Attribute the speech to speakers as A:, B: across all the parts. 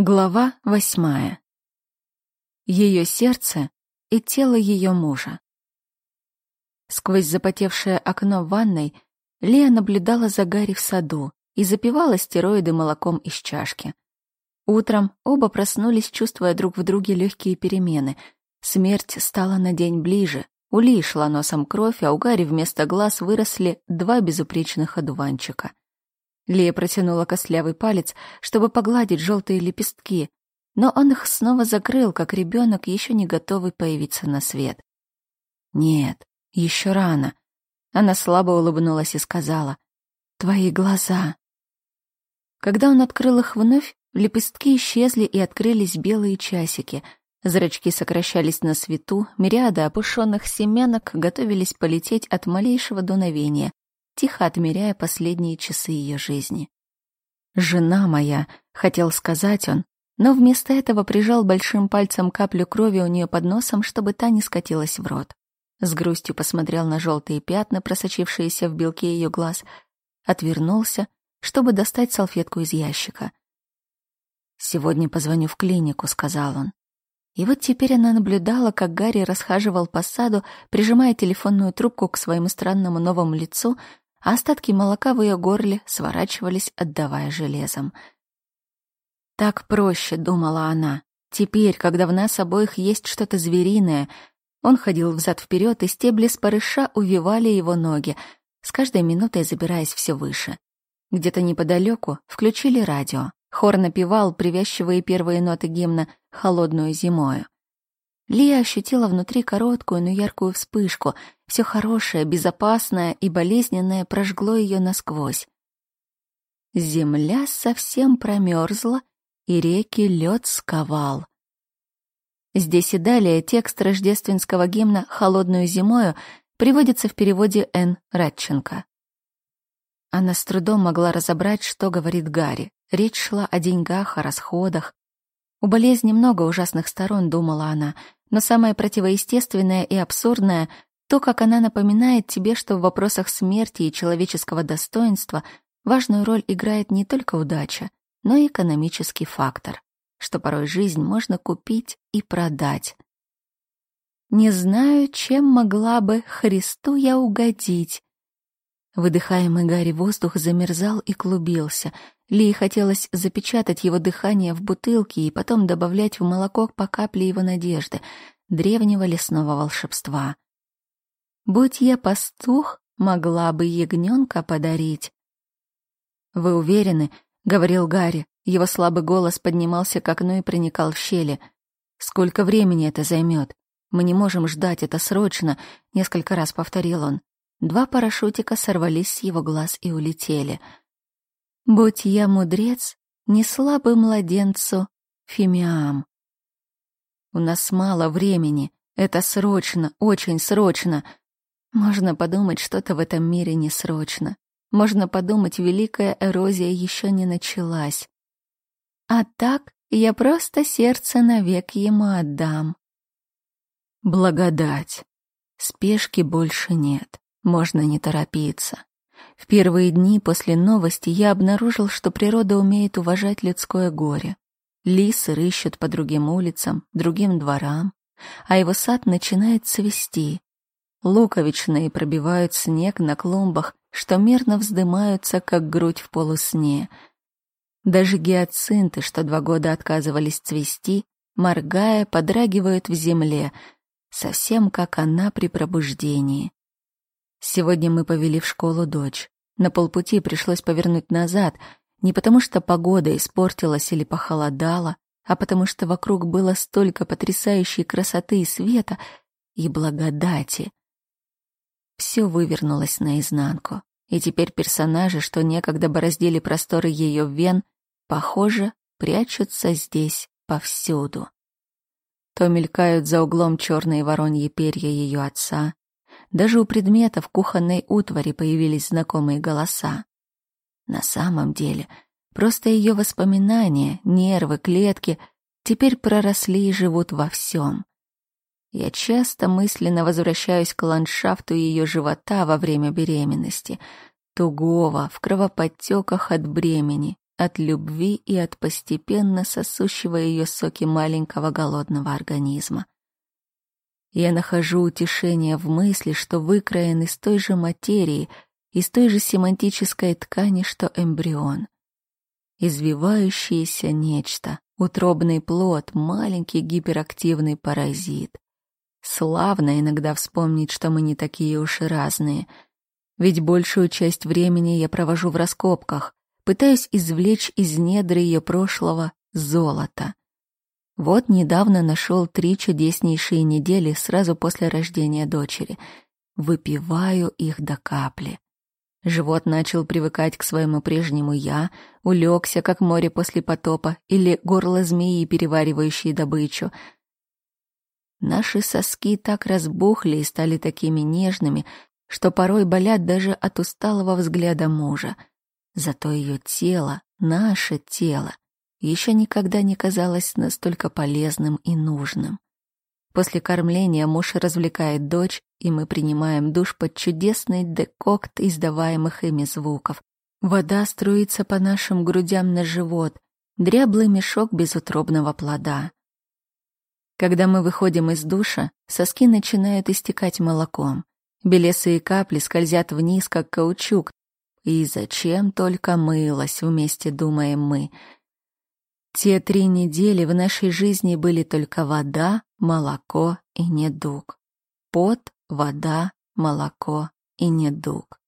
A: Глава восьмая. Ее сердце и тело ее мужа. Сквозь запотевшее окно в ванной Лея наблюдала за Гарри в саду и запивала стероиды молоком из чашки. Утром оба проснулись, чувствуя друг в друге легкие перемены. Смерть стала на день ближе. У Ли шла носом кровь, а у Гарри вместо глаз выросли два безупречных одуванчика. Лия протянула костлявый палец, чтобы погладить желтые лепестки, но он их снова закрыл, как ребенок, еще не готовый появиться на свет. «Нет, еще рано». Она слабо улыбнулась и сказала, «Твои глаза». Когда он открыл их вновь, лепестки исчезли и открылись белые часики. Зрачки сокращались на свету, мириады опушенных семянок готовились полететь от малейшего дуновения, тихо отмеряя последние часы ее жизни. «Жена моя», — хотел сказать он, но вместо этого прижал большим пальцем каплю крови у нее под носом, чтобы та не скатилась в рот. С грустью посмотрел на желтые пятна, просочившиеся в белке ее глаз, отвернулся, чтобы достать салфетку из ящика. «Сегодня позвоню в клинику», — сказал он. И вот теперь она наблюдала, как Гарри расхаживал по саду, прижимая телефонную трубку к своему странному новому лицу, остатки молока в ее горле сворачивались, отдавая железом. «Так проще», — думала она. «Теперь, когда в нас обоих есть что-то звериное...» Он ходил взад-вперед, и стебли спарыша увивали его ноги, с каждой минутой забираясь все выше. Где-то неподалеку включили радио. Хор напевал привязчивые первые ноты гимна «Холодную зимою». Лия ощутила внутри короткую, но яркую вспышку. Все хорошее, безопасное и болезненное прожгло ее насквозь. Земля совсем промерзла, и реки лед сковал. Здесь и далее текст рождественского гимна «Холодную зимою» приводится в переводе Н. Радченко. Она с трудом могла разобрать, что говорит Гарри. Речь шла о деньгах, о расходах. У болезни много ужасных сторон, думала она, но самое противоестественное и абсурдное — то, как она напоминает тебе, что в вопросах смерти и человеческого достоинства важную роль играет не только удача, но и экономический фактор, что порой жизнь можно купить и продать. «Не знаю, чем могла бы Христу я угодить», Выдыхаемый Гарри воздух замерзал и клубился. Ли хотелось запечатать его дыхание в бутылке и потом добавлять в молоко по капле его надежды, древнего лесного волшебства. Будь я пастух, могла бы ягненка подарить. «Вы уверены?» — говорил Гарри. Его слабый голос поднимался к окну и проникал в щели. «Сколько времени это займет? Мы не можем ждать, это срочно!» — несколько раз повторил он. Два парашютика сорвались с его глаз и улетели. «Будь я мудрец, не слабый младенцу, фимиам». «У нас мало времени. Это срочно, очень срочно. Можно подумать, что-то в этом мире не срочно. Можно подумать, великая эрозия еще не началась. А так я просто сердце навек ему отдам. Благодать. Спешки больше нет. Можно не торопиться. В первые дни после новости я обнаружил, что природа умеет уважать людское горе. Лисы рыщут по другим улицам, другим дворам, а его сад начинает цвести. Луковичные пробивают снег на клумбах, что мирно вздымаются, как грудь в полусне. Даже гиацинты, что два года отказывались цвести, моргая, подрагивают в земле, совсем как она при пробуждении. Сегодня мы повели в школу дочь. На полпути пришлось повернуть назад, не потому что погода испортилась или похолодала, а потому что вокруг было столько потрясающей красоты и света и благодати. Все вывернулось наизнанку, и теперь персонажи, что некогда бороздили просторы ее вен, похоже, прячутся здесь повсюду. То мелькают за углом черные вороньи перья ее отца, даже у предметов кухонной утвари появились знакомые голоса. На самом деле, просто ее воспоминания, нервы, клетки теперь проросли и живут во всем. Я часто мысленно возвращаюсь к ландшафту ее живота во время беременности, тугого, в кровоподтеках от бремени, от любви и от постепенно сосущего ее соки маленького голодного организма. Я нахожу утешение в мысли, что выкроен из той же материи, из той же семантической ткани, что эмбрион. Извивающееся нечто, утробный плод, маленький гиперактивный паразит. Славно иногда вспомнить, что мы не такие уж и разные. Ведь большую часть времени я провожу в раскопках, пытаюсь извлечь из недр ее прошлого золото. Вот недавно нашел три чудеснейшие недели сразу после рождения дочери. Выпиваю их до капли. Живот начал привыкать к своему прежнему «я», улегся, как море после потопа, или горло змеи, переваривающей добычу — Наши соски так разбухли и стали такими нежными, что порой болят даже от усталого взгляда мужа. Зато ее тело, наше тело, еще никогда не казалось настолько полезным и нужным. После кормления муж развлекает дочь, и мы принимаем душ под чудесный декокт издаваемых ими звуков. Вода струится по нашим грудям на живот, дряблый мешок безутробного плода. Когда мы выходим из душа, соски начинают истекать молоком. Белесые капли скользят вниз, как каучук. И зачем только мылась, вместе думаем мы. Те три недели в нашей жизни были только вода, молоко и недуг. Пот, вода, молоко и недуг.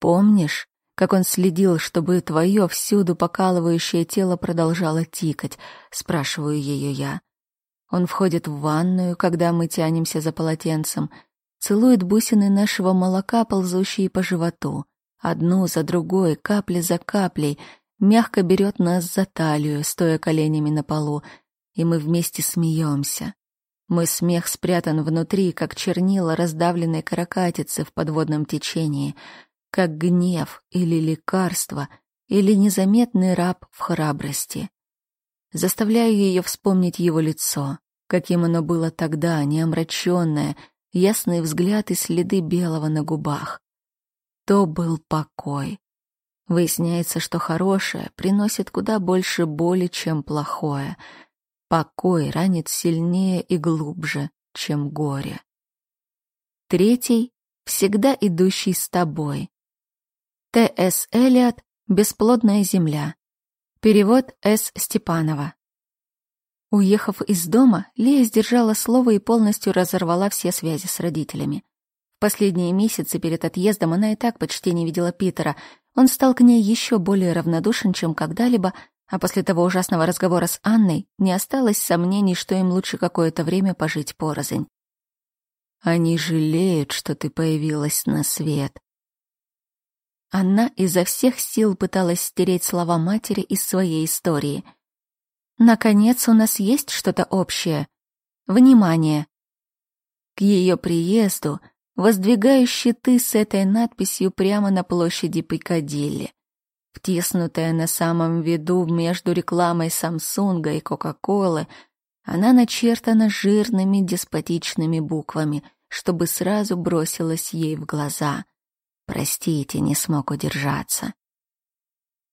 A: Помнишь, как он следил, чтобы твое всюду покалывающее тело продолжало тикать? Спрашиваю ее я. Он входит в ванную, когда мы тянемся за полотенцем, целует бусины нашего молока, ползущие по животу. Одну за другой, капля за каплей, мягко берет нас за талию, стоя коленями на полу, и мы вместе смеемся. Мой смех спрятан внутри, как чернила раздавленной каракатицы в подводном течении, как гнев или лекарство, или незаметный раб в храбрости. Заставляю ее вспомнить его лицо, каким оно было тогда, не омраченное, ясный взгляд и следы белого на губах. То был покой. Выясняется, что хорошее приносит куда больше боли, чем плохое. Покой ранит сильнее и глубже, чем горе. Третий — всегда идущий с тобой. Т.С. Элиот «Бесплодная земля». Перевод С. Степанова. Уехав из дома, Лия сдержала слово и полностью разорвала все связи с родителями. Последние месяцы перед отъездом она и так почти не видела Питера. Он стал к ней еще более равнодушен, чем когда-либо, а после того ужасного разговора с Анной не осталось сомнений, что им лучше какое-то время пожить порознь. «Они жалеют, что ты появилась на свет», она изо всех сил пыталась стереть слова матери из своей истории. «Наконец, у нас есть что-то общее. Внимание!» К ее приезду воздвигаю щиты с этой надписью прямо на площади Пикадилли. Втиснутая на самом виду между рекламой Самсунга и Кока-Колы, она начертана жирными деспотичными буквами, чтобы сразу бросилась ей в глаза — Простите, не смог удержаться.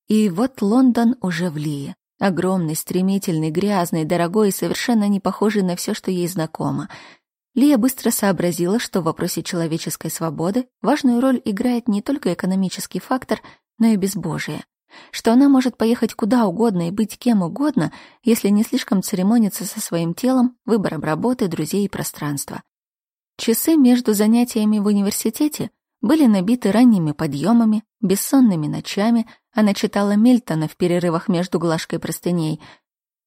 A: И вот Лондон уже в Лии. Огромный, стремительный, грязный, дорогой и совершенно не похожий на все, что ей знакомо. Лия быстро сообразила, что в вопросе человеческой свободы важную роль играет не только экономический фактор, но и безбожие. Что она может поехать куда угодно и быть кем угодно, если не слишком церемониться со своим телом, выбором работы, друзей и пространства. Часы между занятиями в университете были набиты ранними подъемами, бессонными ночами, она читала Мильтона в перерывах между глажкой простыней,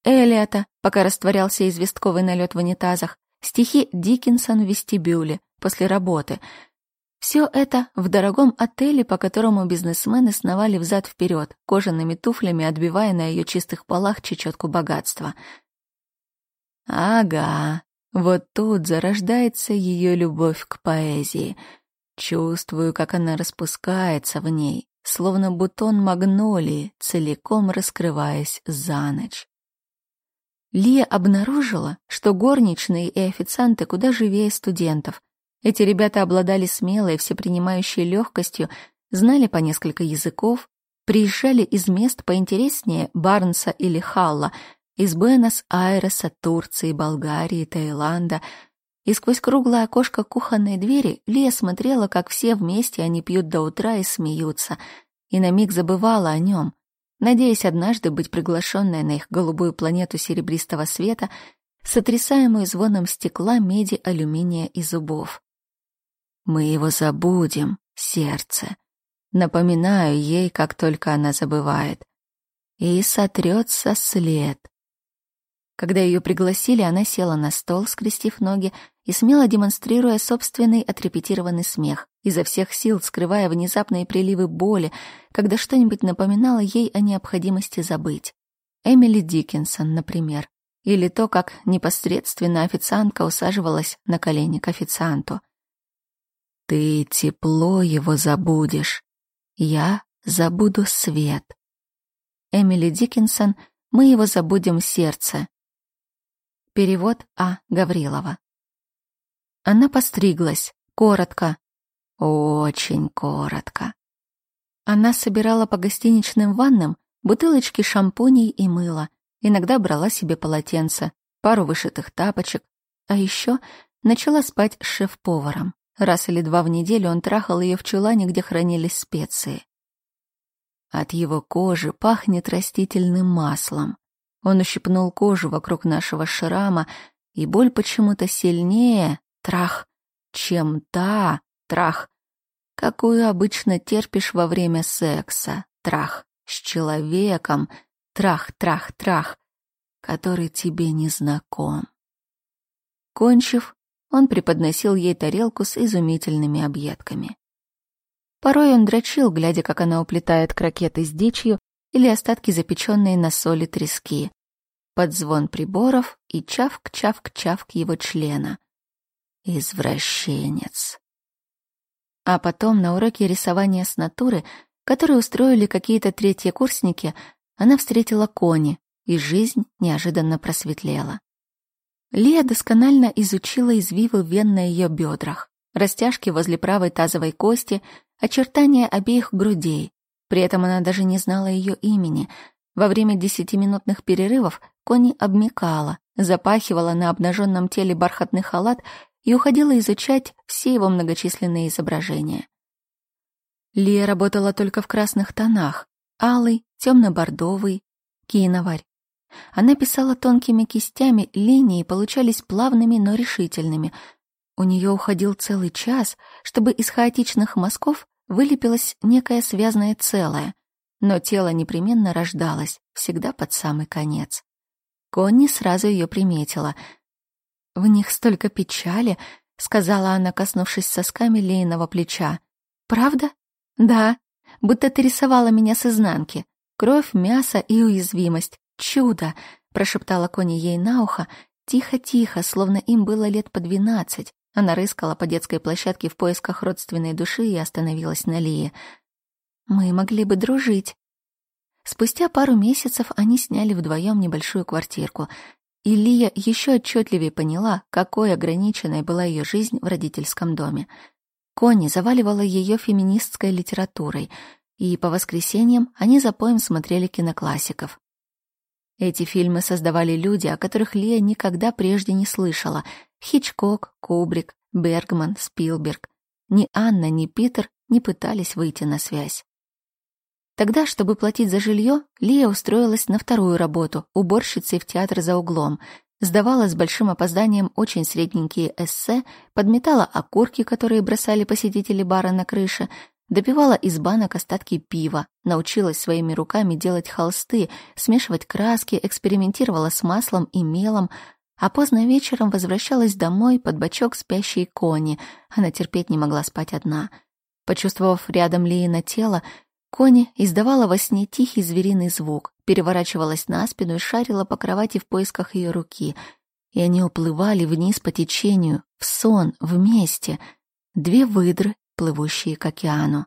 A: Элиота, пока растворялся известковый налет в унитазах, стихи Диккенсон в вестибюле после работы. Все это в дорогом отеле, по которому бизнесмены сновали взад-вперед, кожаными туфлями отбивая на ее чистых полах чечетку богатства. Ага, вот тут зарождается ее любовь к поэзии — Чувствую, как она распускается в ней, словно бутон магнолии, целиком раскрываясь за ночь. Лия обнаружила, что горничные и официанты куда живее студентов. Эти ребята обладали смелой, всепринимающей легкостью, знали по несколько языков, приезжали из мест поинтереснее Барнса или Халла, из Буэнос-Айреса, Турции, Болгарии, Таиланда. И сквозь круглое окошко кухонной двери Лия смотрела, как все вместе они пьют до утра и смеются, и на миг забывала о нем, надеясь однажды быть приглашенной на их голубую планету серебристого света, сотрясаемую звоном стекла, меди, алюминия и зубов. «Мы его забудем, сердце», Напоминаю ей, как только она забывает. И сотрется след. Когда ее пригласили, она села на стол, скрестив ноги, и смело демонстрируя собственный отрепетированный смех, изо всех сил скрывая внезапные приливы боли, когда что-нибудь напоминало ей о необходимости забыть. Эмили Диккенсон, например. Или то, как непосредственно официантка усаживалась на колени к официанту. «Ты тепло его забудешь», я забуду свет. Эмили Диккенсон «Мы его забудем сердце». Перевод А. Гаврилова. Она постриглась, коротко, очень коротко. Она собирала по гостиничным ваннам бутылочки шампуней и мыла, иногда брала себе полотенце, пару вышитых тапочек, а еще начала спать с шеф-поваром. Раз или два в неделю он трахал ее в чулане, где хранились специи. От его кожи пахнет растительным маслом. Он ущипнул кожу вокруг нашего шрама, и боль почему-то сильнее, трах, чем та, трах, какую обычно терпишь во время секса, трах, с человеком, трах, трах, трах, который тебе не знаком. Кончив, он преподносил ей тарелку с изумительными объедками. Порой он дрочил, глядя, как она уплетает крокеты с дичью или остатки запеченные на соли трески, под звон приборов и чавк-чавк-чавк его члена. Извращенец. А потом на уроке рисования с натуры, который устроили какие-то третьи курсники, она встретила Кони, и жизнь неожиданно просветлела. Лия досконально изучила извивы вен на ее бедрах, растяжки возле правой тазовой кости, очертания обеих грудей. При этом она даже не знала ее имени. Во время десятиминутных перерывов Кони обмекала, запахивала на обнаженном теле бархатный халат и уходила изучать все его многочисленные изображения. Лия работала только в красных тонах — алый, темно-бордовый, киноварь, она писала тонкими кистями, линии получались плавными, но решительными. У нее уходил целый час, чтобы из хаотичных мазков вылепилось некое связное целое, но тело непременно рождалось, всегда под самый конец. Конни сразу ее приметила. «В них столько печали», — сказала она, коснувшись сосками Лейного плеча. «Правда?» «Да, будто ты рисовала меня с изнанки. Кровь, мясо и уязвимость. «Чудо!» — прошептала Кони ей на ухо, тихо-тихо, словно им было лет по двенадцать. Она рыскала по детской площадке в поисках родственной души и остановилась на Лии. «Мы могли бы дружить». Спустя пару месяцев они сняли вдвоем небольшую квартирку, и Лия еще отчетливее поняла, какой ограниченной была ее жизнь в родительском доме. Конни заваливала ее феминистской литературой, и по воскресеньям они за поем смотрели киноклассиков. Эти фильмы создавали люди, о которых Лия никогда прежде не слышала. Хичкок, Кубрик, Бергман, Спилберг. Ни Анна, ни Питер не пытались выйти на связь. Тогда, чтобы платить за жилье, Лия устроилась на вторую работу, уборщицей в театр за углом. Сдавала с большим опозданием очень средненькие эссе, подметала окурки, которые бросали посетители бара на крыше, Допивала из банок остатки пива, научилась своими руками делать холсты, смешивать краски, экспериментировала с маслом и мелом, а поздно вечером возвращалась домой под бочок спящей кони. Она терпеть не могла спать одна. Почувствовав рядом Лиина тело, Кони издавала во сне тихий звериный звук, переворачивалась на спину и шарила по кровати в поисках ее руки. И они уплывали вниз по течению, в сон, вместе. Две выдры плывущие к океану.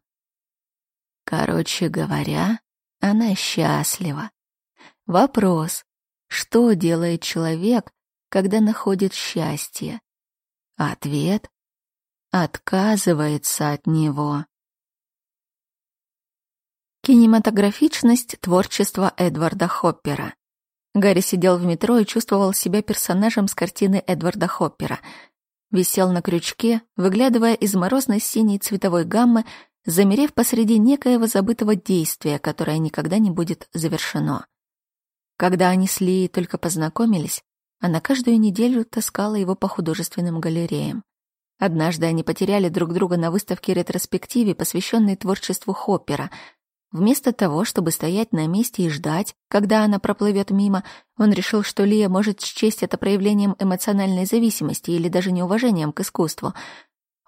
A: Короче говоря, она счастлива. Вопрос, что делает человек, когда находит счастье? Ответ — отказывается от него. Кинематографичность творчества Эдварда Хоппера. Гарри сидел в метро и чувствовал себя персонажем с картины Эдварда Хоппера. Висел на крючке, выглядывая из морозной синей цветовой гаммы, замерев посреди некоего забытого действия, которое никогда не будет завершено. Когда они с Лией только познакомились, она каждую неделю таскала его по художественным галереям. Однажды они потеряли друг друга на выставке ретроспективе, посвященной творчеству Хоппера — Вместо того, чтобы стоять на месте и ждать, когда она проплывет мимо, он решил, что Лия может счесть это проявлением эмоциональной зависимости или даже неуважением к искусству.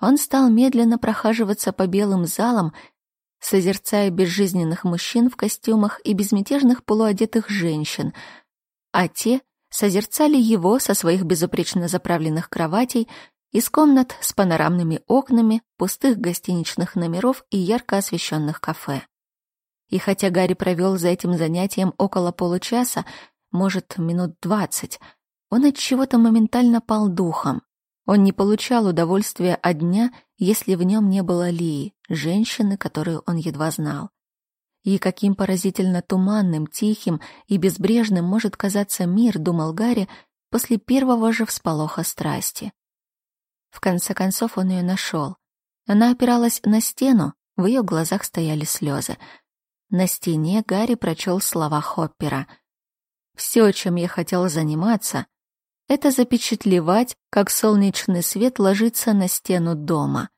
A: Он стал медленно прохаживаться по белым залам, созерцая безжизненных мужчин в костюмах и безмятежных полуодетых женщин, а те созерцали его со своих безупречно заправленных кроватей из комнат с панорамными окнами, пустых гостиничных номеров и ярко освещенных кафе. И хотя Гарри провел за этим занятием около получаса, может, минут двадцать, он от чего-то моментально пал духом. Он не получал удовольствия от дня, если в нем не было Лии, женщины, которую он едва знал. И каким поразительно туманным, тихим и безбрежным может казаться мир, думал Гарри, после первого же всполоха страсти. В конце концов он ее нашел. Она опиралась на стену, в ее глазах стояли слезы — на стене Гарри прочел слова Хоппера. «Все, чем я хотел заниматься, это запечатлевать, как солнечный свет ложится на стену дома».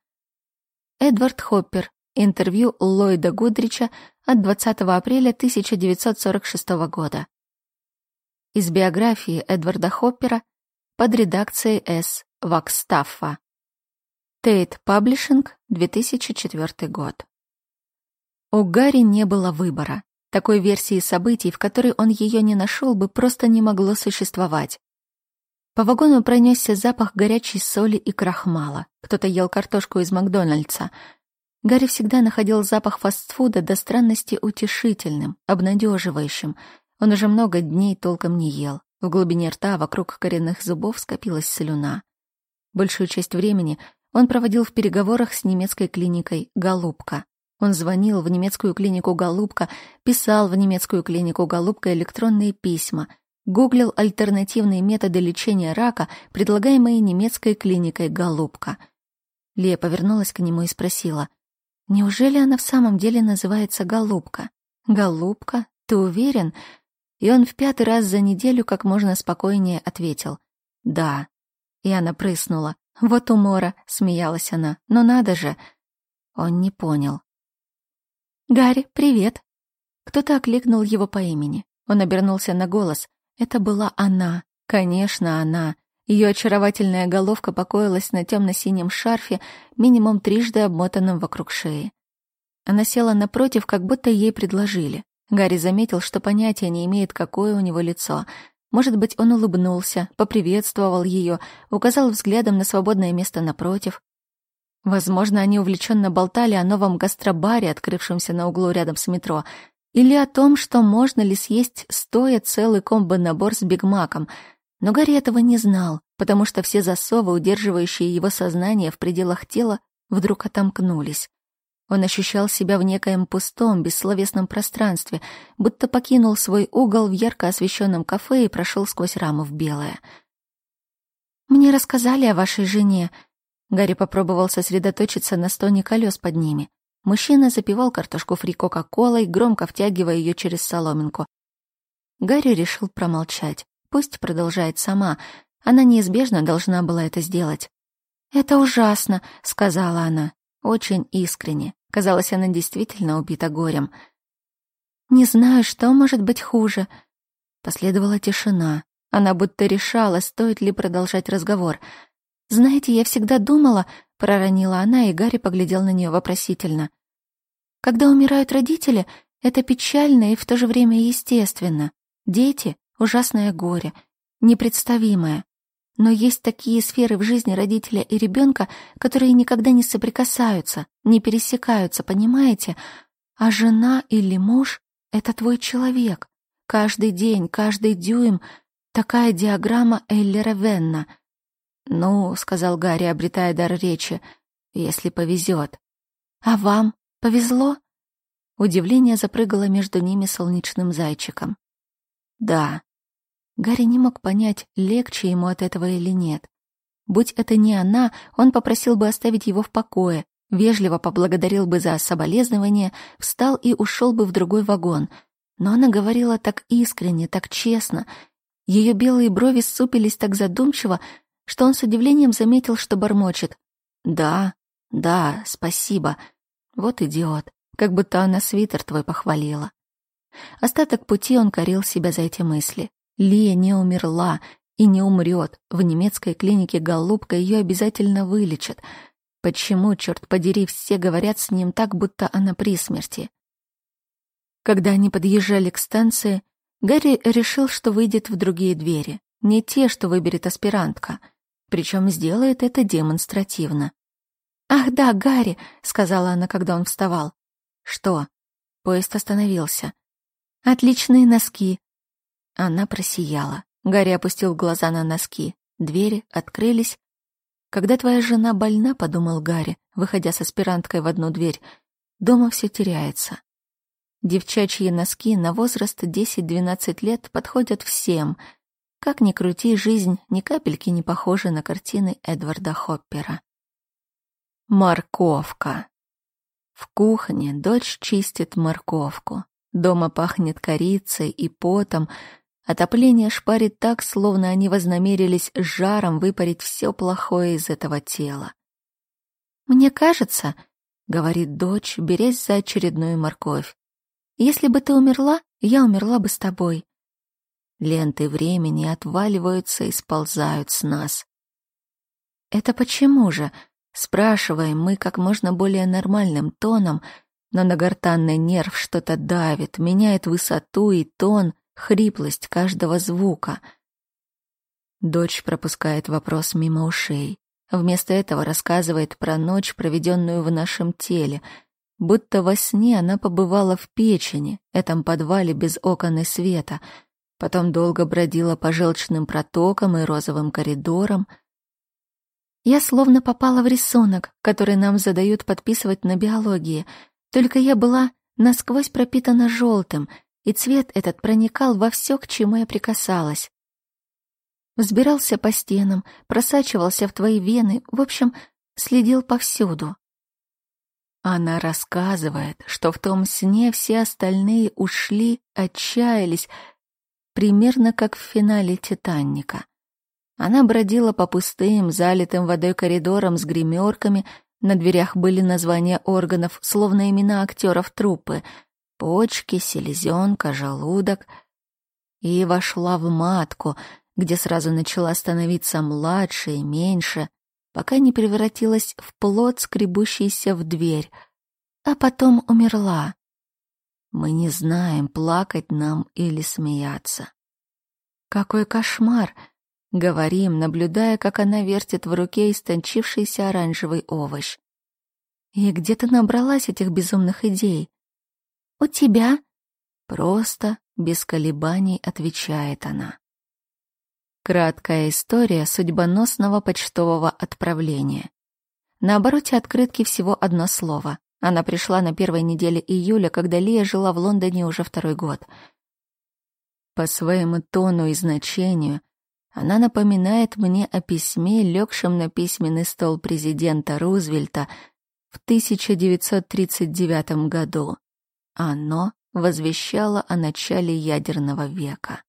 A: Эдвард Хоппер. Интервью Ллойда Гудрича от 20 апреля 1946 года. Из биографии Эдварда Хоппера под редакцией С. Вакстаффа. Тейт Паблишинг, 2004 год. У Гарри не было выбора. Такой версии событий, в которой он ее не нашел бы, просто не могло существовать. По вагону пронесся запах горячей соли и крахмала. Кто-то ел картошку из Макдональдса. Гарри всегда находил запах фастфуда до странности утешительным, обнадеживающим. Он уже много дней толком не ел. В глубине рта вокруг коренных зубов скопилась слюна. Большую часть времени он проводил в переговорах с немецкой клиникой «Голубка». Он звонил в немецкую клинику «Голубка», писал в немецкую клинику «Голубка» электронные письма, гуглил альтернативные методы лечения рака, предлагаемые немецкой клиникой «Голубка». Лия повернулась к нему и спросила, «Неужели она в самом деле называется «Голубка»?» «Голубка? Ты уверен?» И он в пятый раз за неделю как можно спокойнее ответил, «Да». И она прыснула. «Вот умора», — смеялась она, «но надо же». Он не понял. «Гарри, привет!» Кто-то окликнул его по имени. Он обернулся на голос. Это была она. Конечно, она. Ее очаровательная головка покоилась на темно-синем шарфе, минимум трижды обмотанном вокруг шеи. Она села напротив, как будто ей предложили. Гарри заметил, что понятия не имеет, какое у него лицо. Может быть, он улыбнулся, поприветствовал ее, указал взглядом на свободное место напротив. Возможно, они увлеченно болтали о новом гастробаре, открывшемся на углу рядом с метро, или о том, что можно ли съесть стоя целый комбо-набор с бигмаком. Но Гарри этого не знал, потому что все засовы, удерживающие его сознание в пределах тела, вдруг отомкнулись. Он ощущал себя в некоем пустом, бессловесном пространстве, будто покинул свой угол в ярко освещенном кафе и прошел сквозь раму в белое. «Мне рассказали о вашей жене», Гарри попробовал сосредоточиться на стоне колес под ними. Мужчина запивал картошку фри кока-колой, громко втягивая ее через соломинку. Гарри решил промолчать. Пусть продолжает сама. Она неизбежно должна была это сделать. «Это ужасно», — сказала она. Очень искренне. Казалось, она действительно убита горем. «Не знаю, что может быть хуже». Последовала тишина. Она будто решала, стоит ли продолжать разговор — «Знаете, я всегда думала...» — проронила она, и Гарри поглядел на нее вопросительно. «Когда умирают родители, это печально и в то же время естественно. Дети — ужасное горе, непредставимое. Но есть такие сферы в жизни родителя и ребенка, которые никогда не соприкасаются, не пересекаются, понимаете? А жена или муж — это твой человек. Каждый день, каждый дюйм — такая диаграмма Эйлера-Венна — «Ну», — сказал Гарри, обретая дар речи, — «если повезет». «А вам повезло?» Удивление запрыгало между ними солнечным зайчиком. Да. Гарри не мог понять, легче ему от этого или нет. Будь это не она, он попросил бы оставить его в покое, вежливо поблагодарил бы за соболезнование, встал и ушел бы в другой вагон. Но она говорила так искренне, так честно. Ее белые брови супились так задумчиво, что он с удивлением заметил, что бормочет. «Да, да, спасибо. Вот идиот. Как будто она свитер твой похвалила». Остаток пути он корил себя за эти мысли. Лия не умерла и не умрет. В немецкой клинике Голубка ее обязательно вылечат — Почему, черт подери, все говорят с ним так, будто она при смерти? Когда они подъезжали к станции, Гарри решил, что выйдет в другие двери, не те, что выберет аспирантка, причем сделает это демонстративно. «Ах да, Гарри!» — сказала она, когда он вставал. «Что?» Поезд остановился. «Отличные носки!» Она просияла. Гарри опустил глаза на носки. Двери открылись, когда твоя жена больна, подумал Гарри, выходя с аспиранткой в одну дверь, дома все теряется. Девчачьи носки на возраст 10-12 лет подходят всем. Как ни крути, жизнь ни капельки не похожа на картины Эдварда Хоппера. Морковка. В кухне дочь чистит морковку. Дома пахнет корицей и потом, Отопление шпарит так, словно они вознамерились жаром выпарить все плохое из этого тела. «Мне кажется», — говорит дочь, берясь за очередную морковь, «если бы ты умерла, я умерла бы с тобой». Ленты времени отваливаются и сползают с нас. «Это почему же?» — спрашиваем мы как можно более нормальным тоном, но на гортанный нерв что-то давит, меняет высоту и тон — хриплость каждого звука. Дочь пропускает вопрос мимо ушей. Вместо этого рассказывает про ночь, проведенную в нашем теле, будто во сне она побывала в печени, этом подвале без окон и света, потом долго бродила по желчным протокам и розовым коридорам. Я словно попала в рисунок, который нам задают подписывать на биологии, только я была насквозь пропитана желтым — и цвет этот проникал во все, к чему я прикасалась. Взбирался по стенам, просачивался в твои вены, в общем, следил повсюду. Она рассказывает, что в том сне все остальные ушли, отчаялись, примерно как в финале «Титаника». Она бродила по пустым, залитым водой коридорам с гримерками, на дверях были названия органов, словно имена актеров труппы — почки, селезенка, желудок. И вошла в матку, где сразу начала становиться младше и меньше, пока не превратилась в плод, скребущийся в дверь, а потом умерла. Мы не знаем, плакать нам или смеяться. Какой кошмар! Говорим, наблюдая, как она вертит в руке истончившийся оранжевый овощ. И где ты набралась этих безумных идей? «У тебя?» Просто, без колебаний, отвечает она. Краткая история судьбоносного почтового отправления. На обороте открытки всего одно слово. Она пришла на первой неделе июля, когда Лия жила в Лондоне уже второй год. По своему тону и значению она напоминает мне о письме, легшем на письменный стол президента Рузвельта в 1939 году. Оно возвещало о начале ядерного века.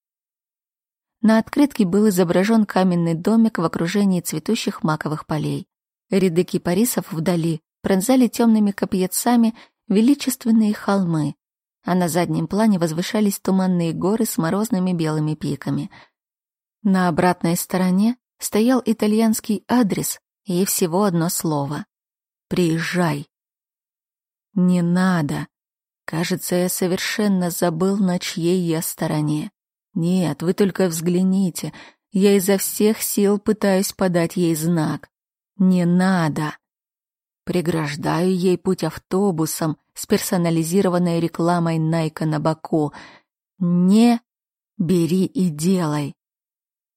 A: На открытке был изображен каменный домик в окружении цветущих маковых полей. Ряды кипарисов вдали пронзали темными копьяцами величественные холмы, а на заднем плане возвышались туманные горы с морозными белыми пиками. На обратной стороне стоял итальянский адрес и всего одно слово — «Приезжай». «Не надо», Кажется, я совершенно забыл, на чьей я стороне. Нет, вы только взгляните. Я изо всех сил пытаюсь подать ей знак. Не надо. Преграждаю ей путь автобусом с персонализированной рекламой Найка на боку. Не бери и делай.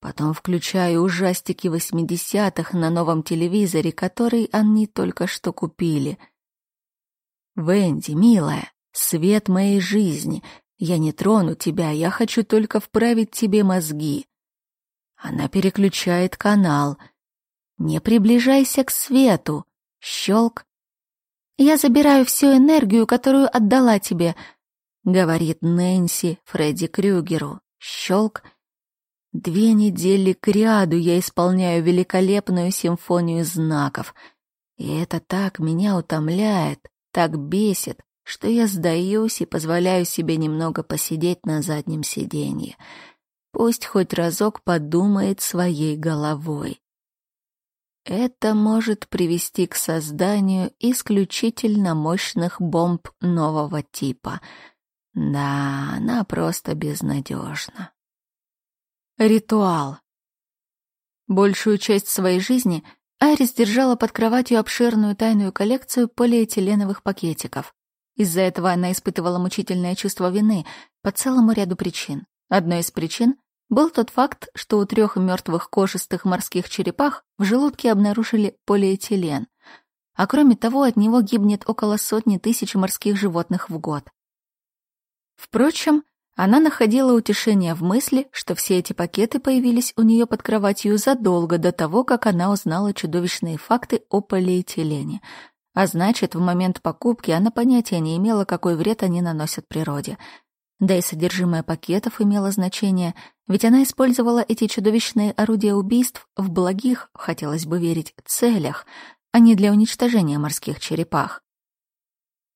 A: Потом включаю ужастики восьмидесятых на новом телевизоре, который они только что купили. Венди, милая, свет моей жизни. Я не трону тебя, я хочу только вправить тебе мозги. Она переключает канал. Не приближайся к свету. Щелк. Я забираю всю энергию, которую отдала тебе, говорит Нэнси Фредди Крюгеру. Щелк. Две недели к ряду я исполняю великолепную симфонию знаков. И это так меня утомляет, так бесит, что я сдаюсь и позволяю себе немного посидеть на заднем сиденье. Пусть хоть разок подумает своей головой. Это может привести к созданию исключительно мощных бомб нового типа. Да, она просто безнадежна. Ритуал. Большую часть своей жизни Айрис держала под кроватью обширную тайную коллекцию полиэтиленовых пакетиков. Из-за этого она испытывала мучительное чувство вины по целому ряду причин. Одной из причин был тот факт, что у трех мертвых кожистых морских черепах в желудке обнаружили полиэтилен, а кроме того от него гибнет около сотни тысяч морских животных в год. Впрочем, она находила утешение в мысли, что все эти пакеты появились у нее под кроватью задолго до того, как она узнала чудовищные факты о полиэтилене, а значит, в момент покупки она понятия не имела, какой вред они наносят природе. Да и содержимое пакетов имело значение, ведь она использовала эти чудовищные орудия убийств в благих, хотелось бы верить, целях, а не для уничтожения морских черепах.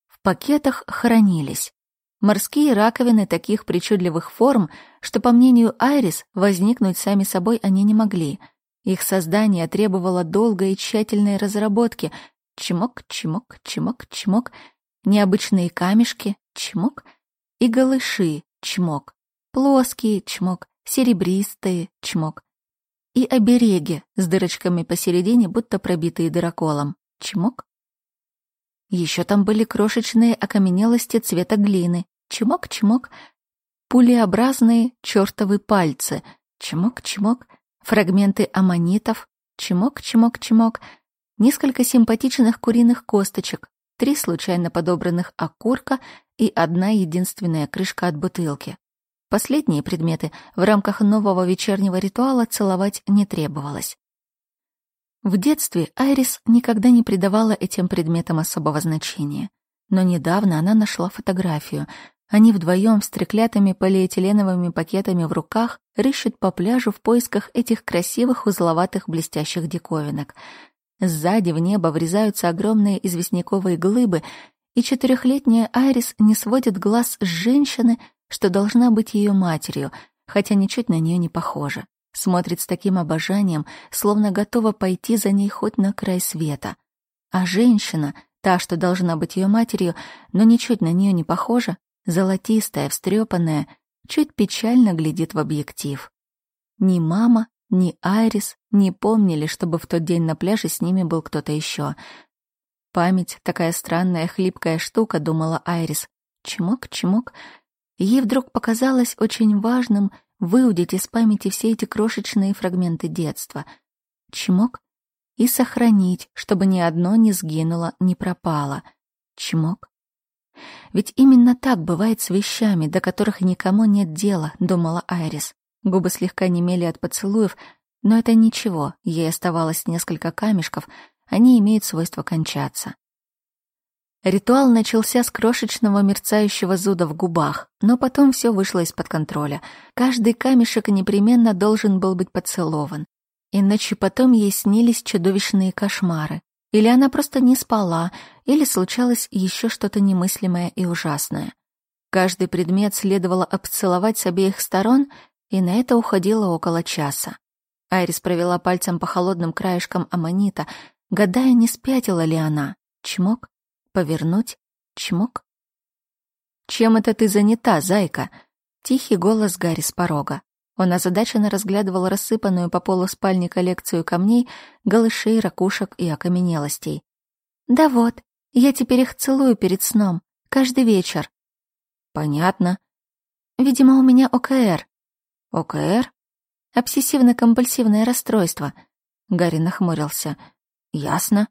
A: В пакетах хранились морские раковины таких причудливых форм, что, по мнению Айрис, возникнуть сами собой они не могли. Их создание требовало долгой и тщательной разработки, Чмок, чмок, чмок, чмок. Необычные камешки, чмок. И голыши, чмок. Плоские, чмок. Серебристые, чмок. И обереги с дырочками посередине, будто пробитые дыроколом. Чмок. Еще там были крошечные окаменелости цвета глины. Чмок-чмок. Пулеобразные чертовы пальцы. Чмок-чмок. Фрагменты аммонитов. Чмок-чмок-чмок. Несколько симпатичных куриных косточек, три случайно подобранных окурка и одна единственная крышка от бутылки. Последние предметы в рамках нового вечернего ритуала целовать не требовалось. В детстве Айрис никогда не придавала этим предметам особого значения. Но недавно она нашла фотографию. Они вдвоем с треклятыми полиэтиленовыми пакетами в руках рыщут по пляжу в поисках этих красивых узловатых блестящих диковинок — Сзади в небо врезаются огромные известняковые глыбы, и четырехлетняя Айрис не сводит глаз с женщины, что должна быть ее матерью, хотя ничуть на нее не похожа. Смотрит с таким обожанием, словно готова пойти за ней хоть на край света. А женщина, та, что должна быть ее матерью, но ничуть на нее не похожа, золотистая, встрепанная, чуть печально глядит в объектив. Ни мама, ни Айрис не помнили, чтобы в тот день на пляже с ними был кто-то еще. Память — такая странная, хлипкая штука, думала Айрис. Чмок-чмок. Ей вдруг показалось очень важным выудить из памяти все эти крошечные фрагменты детства. Чмок. И сохранить, чтобы ни одно не сгинуло, не пропало. Чмок. Ведь именно так бывает с вещами, до которых никому нет дела, думала Айрис. Губы слегка немели от поцелуев, но это ничего, ей оставалось несколько камешков, они имеют свойство кончаться. Ритуал начался с крошечного мерцающего зуда в губах, но потом все вышло из-под контроля. Каждый камешек непременно должен был быть поцелован. Иначе потом ей снились чудовищные кошмары. Или она просто не спала, или случалось еще что-то немыслимое и ужасное. Каждый предмет следовало обцеловать с обеих сторон — и на это уходило около часа. Айрис провела пальцем по холодным краешкам аммонита, гадая, не спятила ли она. Чмок, повернуть, чмок. «Чем это ты занята, зайка?» Тихий голос Гарри с порога. Он озадаченно разглядывал рассыпанную по полу спальни коллекцию камней, голышей, ракушек и окаменелостей. «Да вот, я теперь их целую перед сном, каждый вечер». «Понятно. Видимо, у меня ОКР. ОКР? Обсессивно-компульсивное расстройство. Гарри нахмурился. Ясно.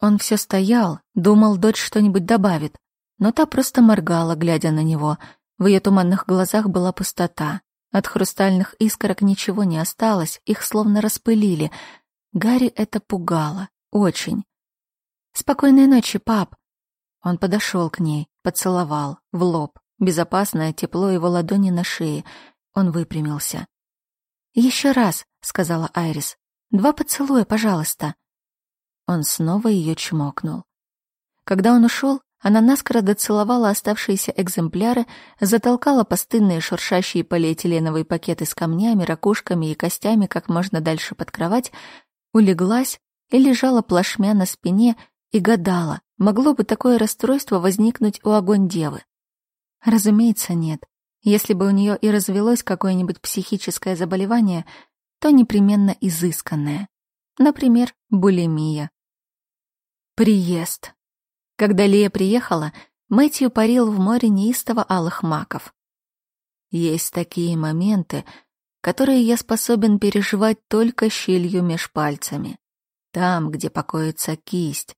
A: Он все стоял, думал, дочь что-нибудь добавит. но та просто моргала, глядя на него. В ее туманных глазах была пустота. От хрустальных искорок ничего не осталось, их словно распылили. Гарри это пугало. Очень. «Спокойной ночи, пап!» Он подошел к ней, поцеловал, в лоб. Безопасное тепло его ладони на шее. Он выпрямился. «Еще раз», — сказала Айрис. «Два поцелуя, пожалуйста». Он снова ее чмокнул. Когда он ушел, она наскоро доцеловала оставшиеся экземпляры, затолкала постынные шуршащие полиэтиленовые пакеты с камнями, ракушками и костями как можно дальше под кровать, улеглась и лежала плашмя на спине и гадала, могло бы такое расстройство возникнуть у огонь девы. Разумеется, нет. Если бы у нее и развелось какое-нибудь психическое заболевание, то непременно изысканное. Например, булимия. Приезд. Когда Лия приехала, Мэтью парил в море неистово алых маков. Есть такие моменты, которые я способен переживать только щелью меж пальцами. Там, где покоится кисть,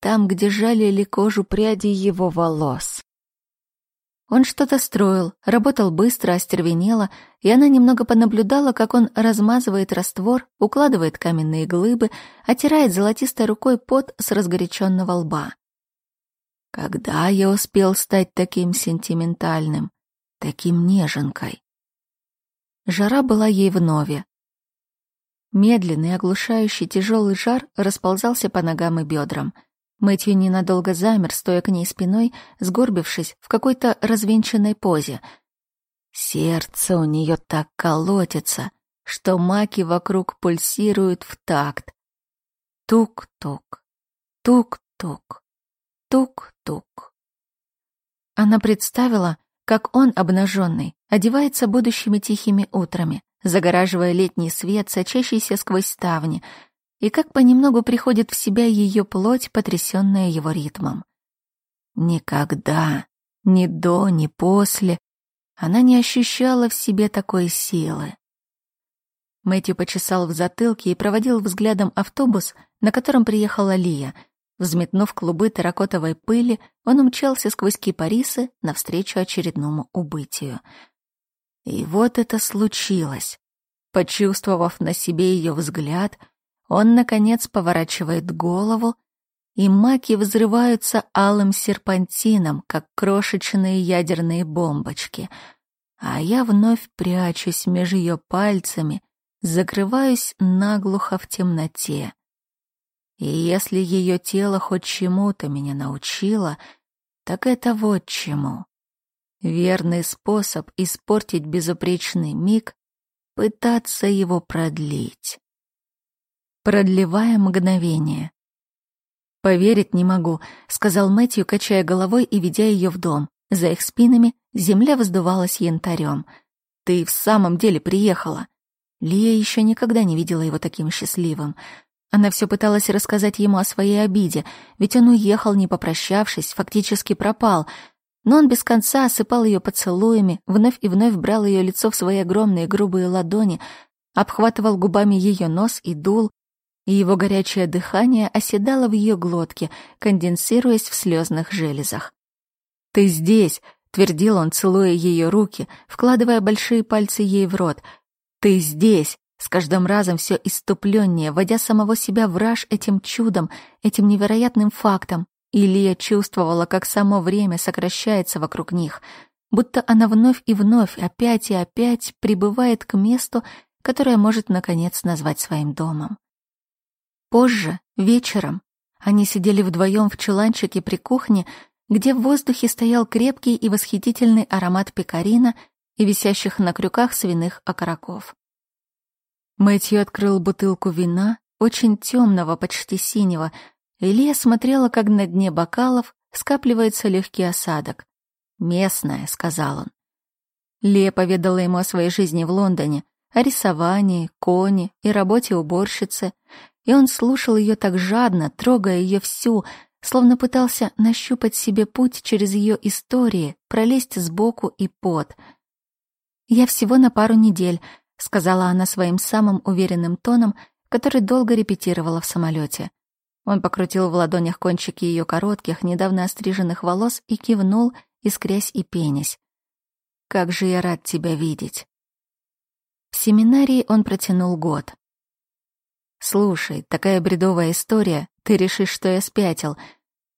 A: там, где жалили кожу пряди его волос. Он что-то строил, работал быстро, остервенело, и она немного понаблюдала, как он размазывает раствор, укладывает каменные глыбы, отирает золотистой рукой пот с разгоряченного лба. Когда я успел стать таким сентиментальным, таким неженкой? Жара была ей вновь. Медленный, оглушающий тяжелый жар расползался по ногам и бедрам. Мэтью ненадолго замер, стоя к ней спиной, сгорбившись в какой-то развенчанной позе. Сердце у нее так колотится, что маки вокруг пульсируют в такт. Тук-тук, тук-тук, тук-тук. Она представила, как он, обнаженный, одевается будущими тихими утрами, загораживая летний свет, сочащийся сквозь ставни, и как понемногу приходит в себя ее плоть, потрясенная его ритмом. Никогда, ни до, ни после, она не ощущала в себе такой силы. Мэтью почесал в затылке и проводил взглядом автобус, на котором приехала Лия. Взметнув клубы терракотовой пыли, он умчался сквозь кипарисы навстречу очередному убытию. И вот это случилось. Почувствовав на себе ее взгляд, он, наконец, поворачивает голову, и маки взрываются алым серпантином, как крошечные ядерные бомбочки. А я вновь прячусь меж ее пальцами, закрываюсь наглухо в темноте. И если ее тело хоть чему-то меня научило, так это вот чему. Верный способ испортить безупречный миг — пытаться его продлить продлевая мгновение. «Поверить не могу», — сказал Мэтью, качая головой и ведя ее в дом. За их спинами земля воздувалась янтарем. «Ты в самом деле приехала». Лия еще никогда не видела его таким счастливым. Она все пыталась рассказать ему о своей обиде, ведь он уехал, не попрощавшись, фактически пропал. Но он без конца осыпал ее поцелуями, вновь и вновь брал ее лицо в свои огромные грубые ладони, обхватывал губами ее нос и дул, и его горячее дыхание оседало в ее глотке, конденсируясь в слезных железах. «Ты здесь!» — твердил он, целуя ее руки, вкладывая большие пальцы ей в рот. «Ты здесь!» С каждым разом все иступленнее, водя самого себя в раж этим чудом, этим невероятным фактом. Илья чувствовала, как само время сокращается вокруг них, будто она вновь и вновь, опять и опять прибывает к месту, которое может, наконец, назвать своим домом. Позже, вечером, они сидели вдвоем в чуланчике при кухне, где в воздухе стоял крепкий и восхитительный аромат пекарина и висящих на крюках свиных окороков. Мэтью открыл бутылку вина, очень темного, почти синего, и Лия смотрела, как на дне бокалов скапливается легкий осадок. «Местное», — сказал он. Лия поведала ему о своей жизни в Лондоне, о рисовании, коне и работе уборщицы, и он слушал ее так жадно, трогая ее всю, словно пытался нащупать себе путь через ее истории, пролезть сбоку и под. «Я всего на пару недель», — сказала она своим самым уверенным тоном, который долго репетировала в самолете. Он покрутил в ладонях кончики ее коротких, недавно остриженных волос и кивнул, искрясь и пенясь. «Как же я рад тебя видеть!» В семинарии он протянул год. «Слушай, такая бредовая история, ты решишь, что я спятил».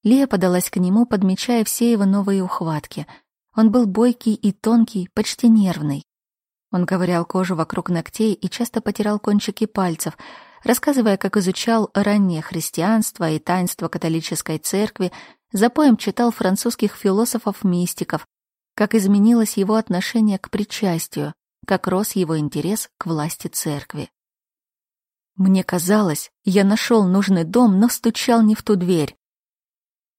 A: Лия подалась к нему, подмечая все его новые ухватки. Он был бойкий и тонкий, почти нервный. Он ковырял кожу вокруг ногтей и часто потирал кончики пальцев, рассказывая, как изучал раннее христианство и таинство католической церкви, запоем читал французских философов-мистиков, как изменилось его отношение к причастию, как рос его интерес к власти церкви. Мне казалось, я нашел нужный дом, но стучал не в ту дверь.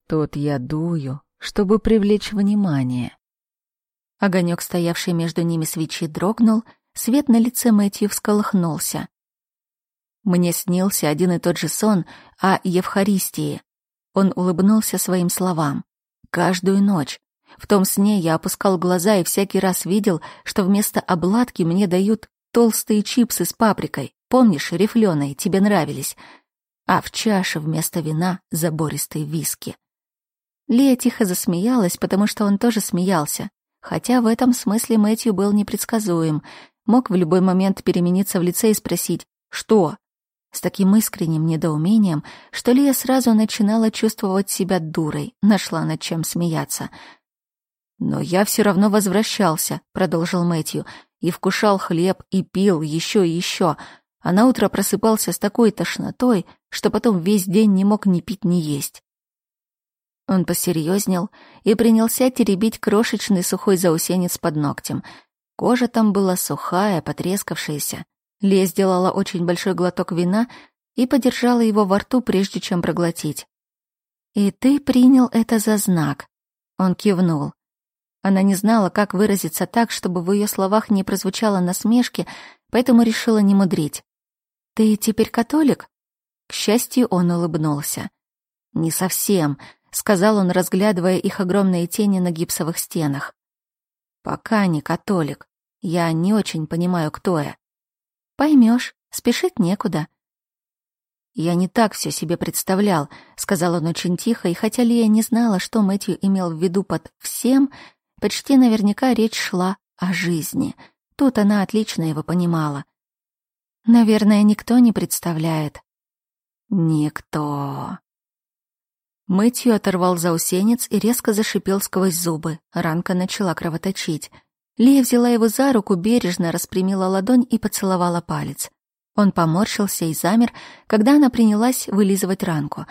A: Тут я дую, чтобы привлечь внимание. Огонек, стоявший между ними свечи, дрогнул, свет на лице Мэтью всколыхнулся. Мне снился один и тот же сон о Евхаристии. Он улыбнулся своим словам. Каждую ночь. В том сне я опускал глаза и всякий раз видел, что вместо обладки мне дают толстые чипсы с паприкой. Помнишь, рифленые, тебе нравились. А в чаше вместо вина забористые виски. Лия тихо засмеялась, потому что он тоже смеялся. Хотя в этом смысле Мэтью был непредсказуем. Мог в любой момент перемениться в лице и спросить «Что?». С таким искренним недоумением, что Лия сразу начинала чувствовать себя дурой, нашла над чем смеяться. «Но я все равно возвращался», — продолжил Мэтью, «и вкушал хлеб, и пил еще и еще, а на утро просыпался с такой тошнотой, что потом весь день не мог ни пить, ни есть. Он посерьезнел и принялся теребить крошечный сухой заусенец под ногтем. Кожа там была сухая, потрескавшаяся. Лия сделала очень большой глоток вина и подержала его во рту, прежде чем проглотить. «И ты принял это за знак?» Он кивнул. Она не знала, как выразиться так, чтобы в ее словах не прозвучало насмешки, поэтому решила не мудрить. «Ты теперь католик?» К счастью, он улыбнулся. «Не совсем», — сказал он, разглядывая их огромные тени на гипсовых стенах. «Пока не католик. Я не очень понимаю, кто я». «Поймешь, спешить некуда». «Я не так все себе представлял», — сказал он очень тихо, и хотя Лия не знала, что Мэтью имел в виду под «всем», почти наверняка речь шла о жизни. Тут она отлично его понимала. «Наверное, никто не представляет». «Никто», Мэтью оторвал заусенец и резко зашипел сквозь зубы. Ранка начала кровоточить. Лия взяла его за руку, бережно распрямила ладонь и поцеловала палец. Он поморщился и замер, когда она принялась вылизывать ранку.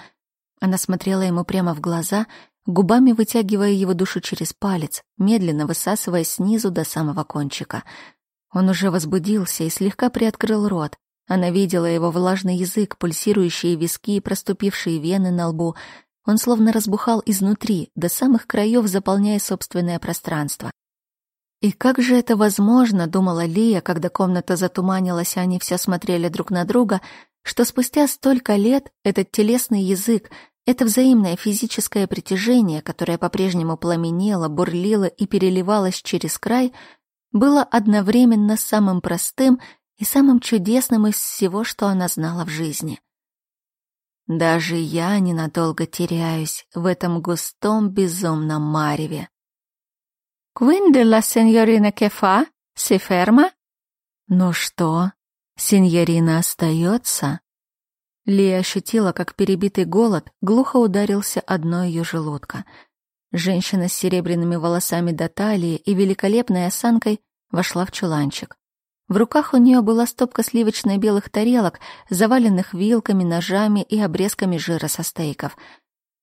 A: Она смотрела ему прямо в глаза, губами вытягивая его душу через палец, медленно высасывая снизу до самого кончика. Он уже возбудился и слегка приоткрыл рот. Она видела его влажный язык, пульсирующие виски и проступившие вены на лбу — он словно разбухал изнутри, до самых краев заполняя собственное пространство. И как же это возможно, думала Лия, когда комната затуманилась, а они все смотрели друг на друга, что спустя столько лет этот телесный язык, это взаимное физическое притяжение, которое по-прежнему пламенело, бурлило и переливалось через край, было одновременно самым простым и самым чудесным из всего, что она знала в жизни. Даже я ненадолго теряюсь в этом густом безумном мареве. «Quindi la signorina che fa? Si ferma?» «Ну что, сеньорина остается?» Ли ощутила, как перебитый голод глухо ударился одно ее желудка. Женщина с серебряными волосами до талии и великолепной осанкой вошла в чуланчик. В руках у нее была стопка сливочно-белых тарелок, заваленных вилками, ножами и обрезками жира со стейков.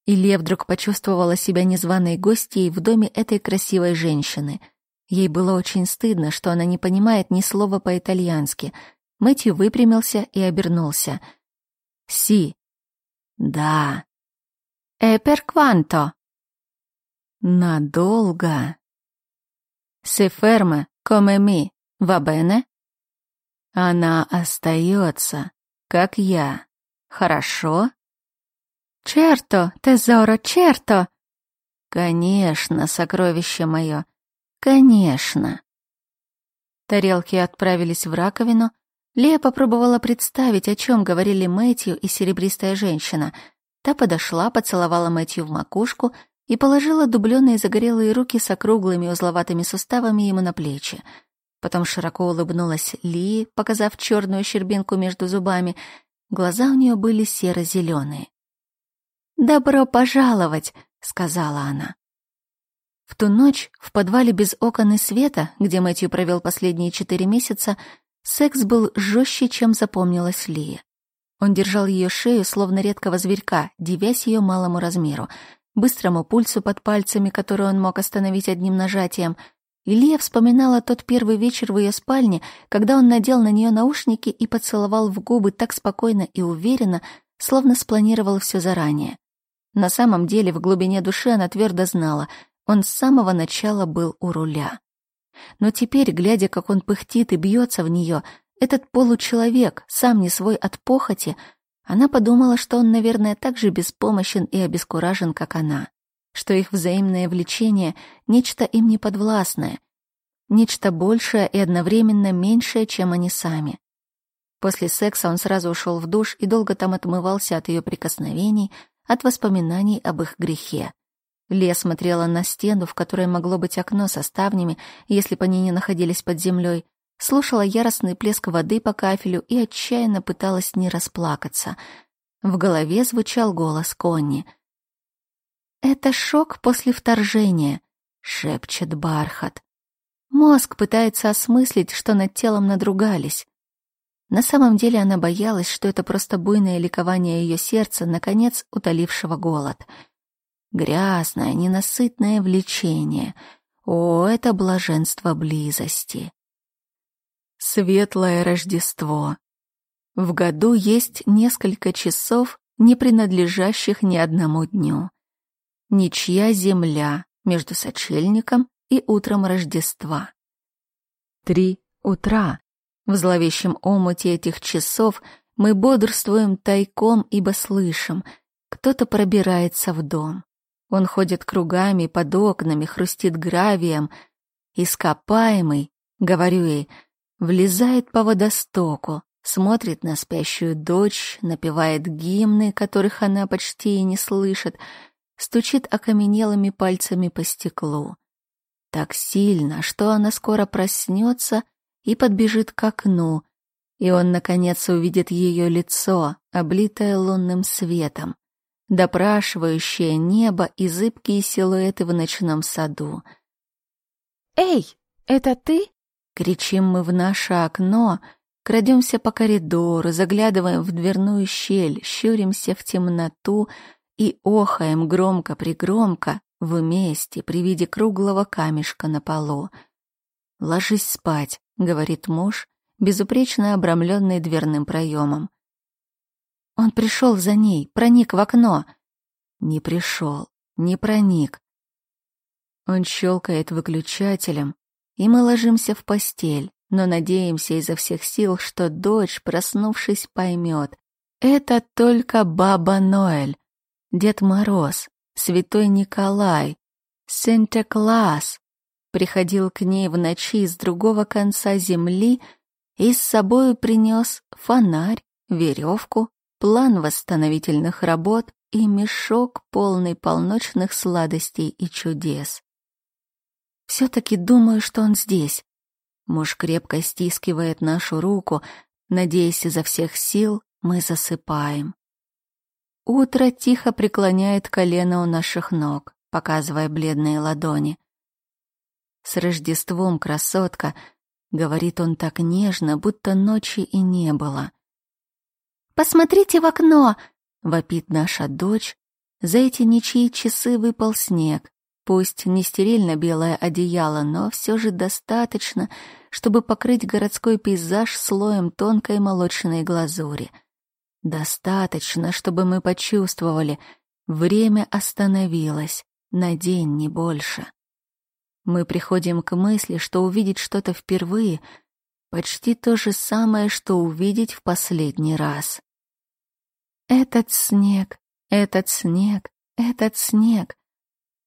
A: Илья вдруг почувствовала себя незваной гостьей в доме этой красивой женщины. Ей было очень стыдно, что она не понимает ни слова по-итальянски. Мэтью выпрямился и обернулся. «Си». «Да». «Э пер кванто?» «Надолго». «Се ферме, коме ми, va bene?» Она остается, как я. Хорошо? Черто, тезоро, черто! Конечно, сокровище мое. Конечно. Тарелки отправились в раковину. Лея попробовала представить, о чем говорили Мэтью и серебристая женщина. Та подошла, поцеловала Мэтью в макушку и положила дубленые загорелые руки с округлыми узловатыми суставами ему на плечи. Потом широко улыбнулась Ли, показав черную щербинку между зубами. Глаза у нее были серо-зеленые. «Добро пожаловать!» — сказала она. В ту ночь в подвале без окон и света, где Мэтью провел последние четыре месяца, секс был жестче, чем запомнилась Лия. Он держал ее шею, словно редкого зверька, девясь ее малому размеру, быстрому пульсу под пальцами, который он мог остановить одним нажатием. Илья вспоминала тот первый вечер в ее спальне, когда он надел на нее наушники и поцеловал в губы так спокойно и уверенно, словно спланировал все заранее. На самом деле, в глубине души она твердо знала, он с самого начала был у руля. Но теперь, глядя, как он пыхтит и бьется в нее, этот получеловек, сам не свой от похоти, она подумала, что он, наверное, так же беспомощен и обескуражен, как она, что их взаимное влечение — нечто им неподвластное, нечто большее и одновременно меньшее, чем они сами. После секса он сразу ушел в душ и долго там отмывался от ее прикосновений, от воспоминаний об их грехе. Лия смотрела на стену, в которой могло быть окно со ставнями, если бы они не находились под землей, слушала яростный плеск воды по кафелю и отчаянно пыталась не расплакаться. В голове звучал голос Конни. «Это шок после вторжения», — шепчет Бархат. Мозг пытается осмыслить, что над телом надругались. На самом деле она боялась, что это просто буйное ликование ее сердца, наконец утолившего голод. Грязное, ненасытное влечение. О, это блаженство близости. Светлое Рождество. В году есть несколько часов, не принадлежащих ни одному дню. Ничья земля между сочельником и утром Рождества. Три утра. В зловещем омуте этих часов мы бодрствуем тайком, ибо слышим, кто-то пробирается в дом. Он ходит кругами под окнами, хрустит гравием. Ископаемый, говорю ей, влезает по водостоку, смотрит на спящую дочь, напевает гимны, которых она почти и не слышит, стучит окаменелыми пальцами по стеклу. Так сильно, что она скоро проснется и подбежит к окну, и он, наконец, увидит ее лицо, облитое лунным светом, допрашивающее небо и зыбкие силуэты в ночном саду. «Эй, это ты?» — кричим мы в наше окно, крадемся по коридору, заглядываем в дверную щель, щуримся в темноту и охаем громко-пригромко вместе при виде круглого камешка на полу. «Ложись спать», — говорит муж, безупречно обрамленный дверным проемом. Он пришел за ней, проник в окно. Не пришел, не проник. Он щелкает выключателем, и мы ложимся в постель, но надеемся изо всех сил, что дочь, проснувшись, поймет. Это только Баба Ноэль, Дед Мороз, Святой Николай, Санта-Клас, приходил к ней в ночи с другого конца земли и с собою принес фонарь, веревку, план восстановительных работ и мешок, полный полночных сладостей и чудес. Все-таки думаю, что он здесь. Муж крепко стискивает нашу руку, надеясь изо всех сил, мы засыпаем. Утро тихо преклоняет колено у наших ног, показывая бледные ладони. С Рождеством, красотка, говорит он так нежно, будто ночи и не было. Посмотрите в окно, вопит наша дочь. За эти ничьи часы выпал снег. Пусть не стерильно белое одеяло, но все же достаточно, чтобы покрыть городской пейзаж слоем тонкой молочной глазури. Достаточно, чтобы мы почувствовали, время остановилось, на день не больше. Мы приходим к мысли, что увидеть что-то впервые — почти то же самое, что увидеть в последний раз. Этот снег, этот снег, этот снег.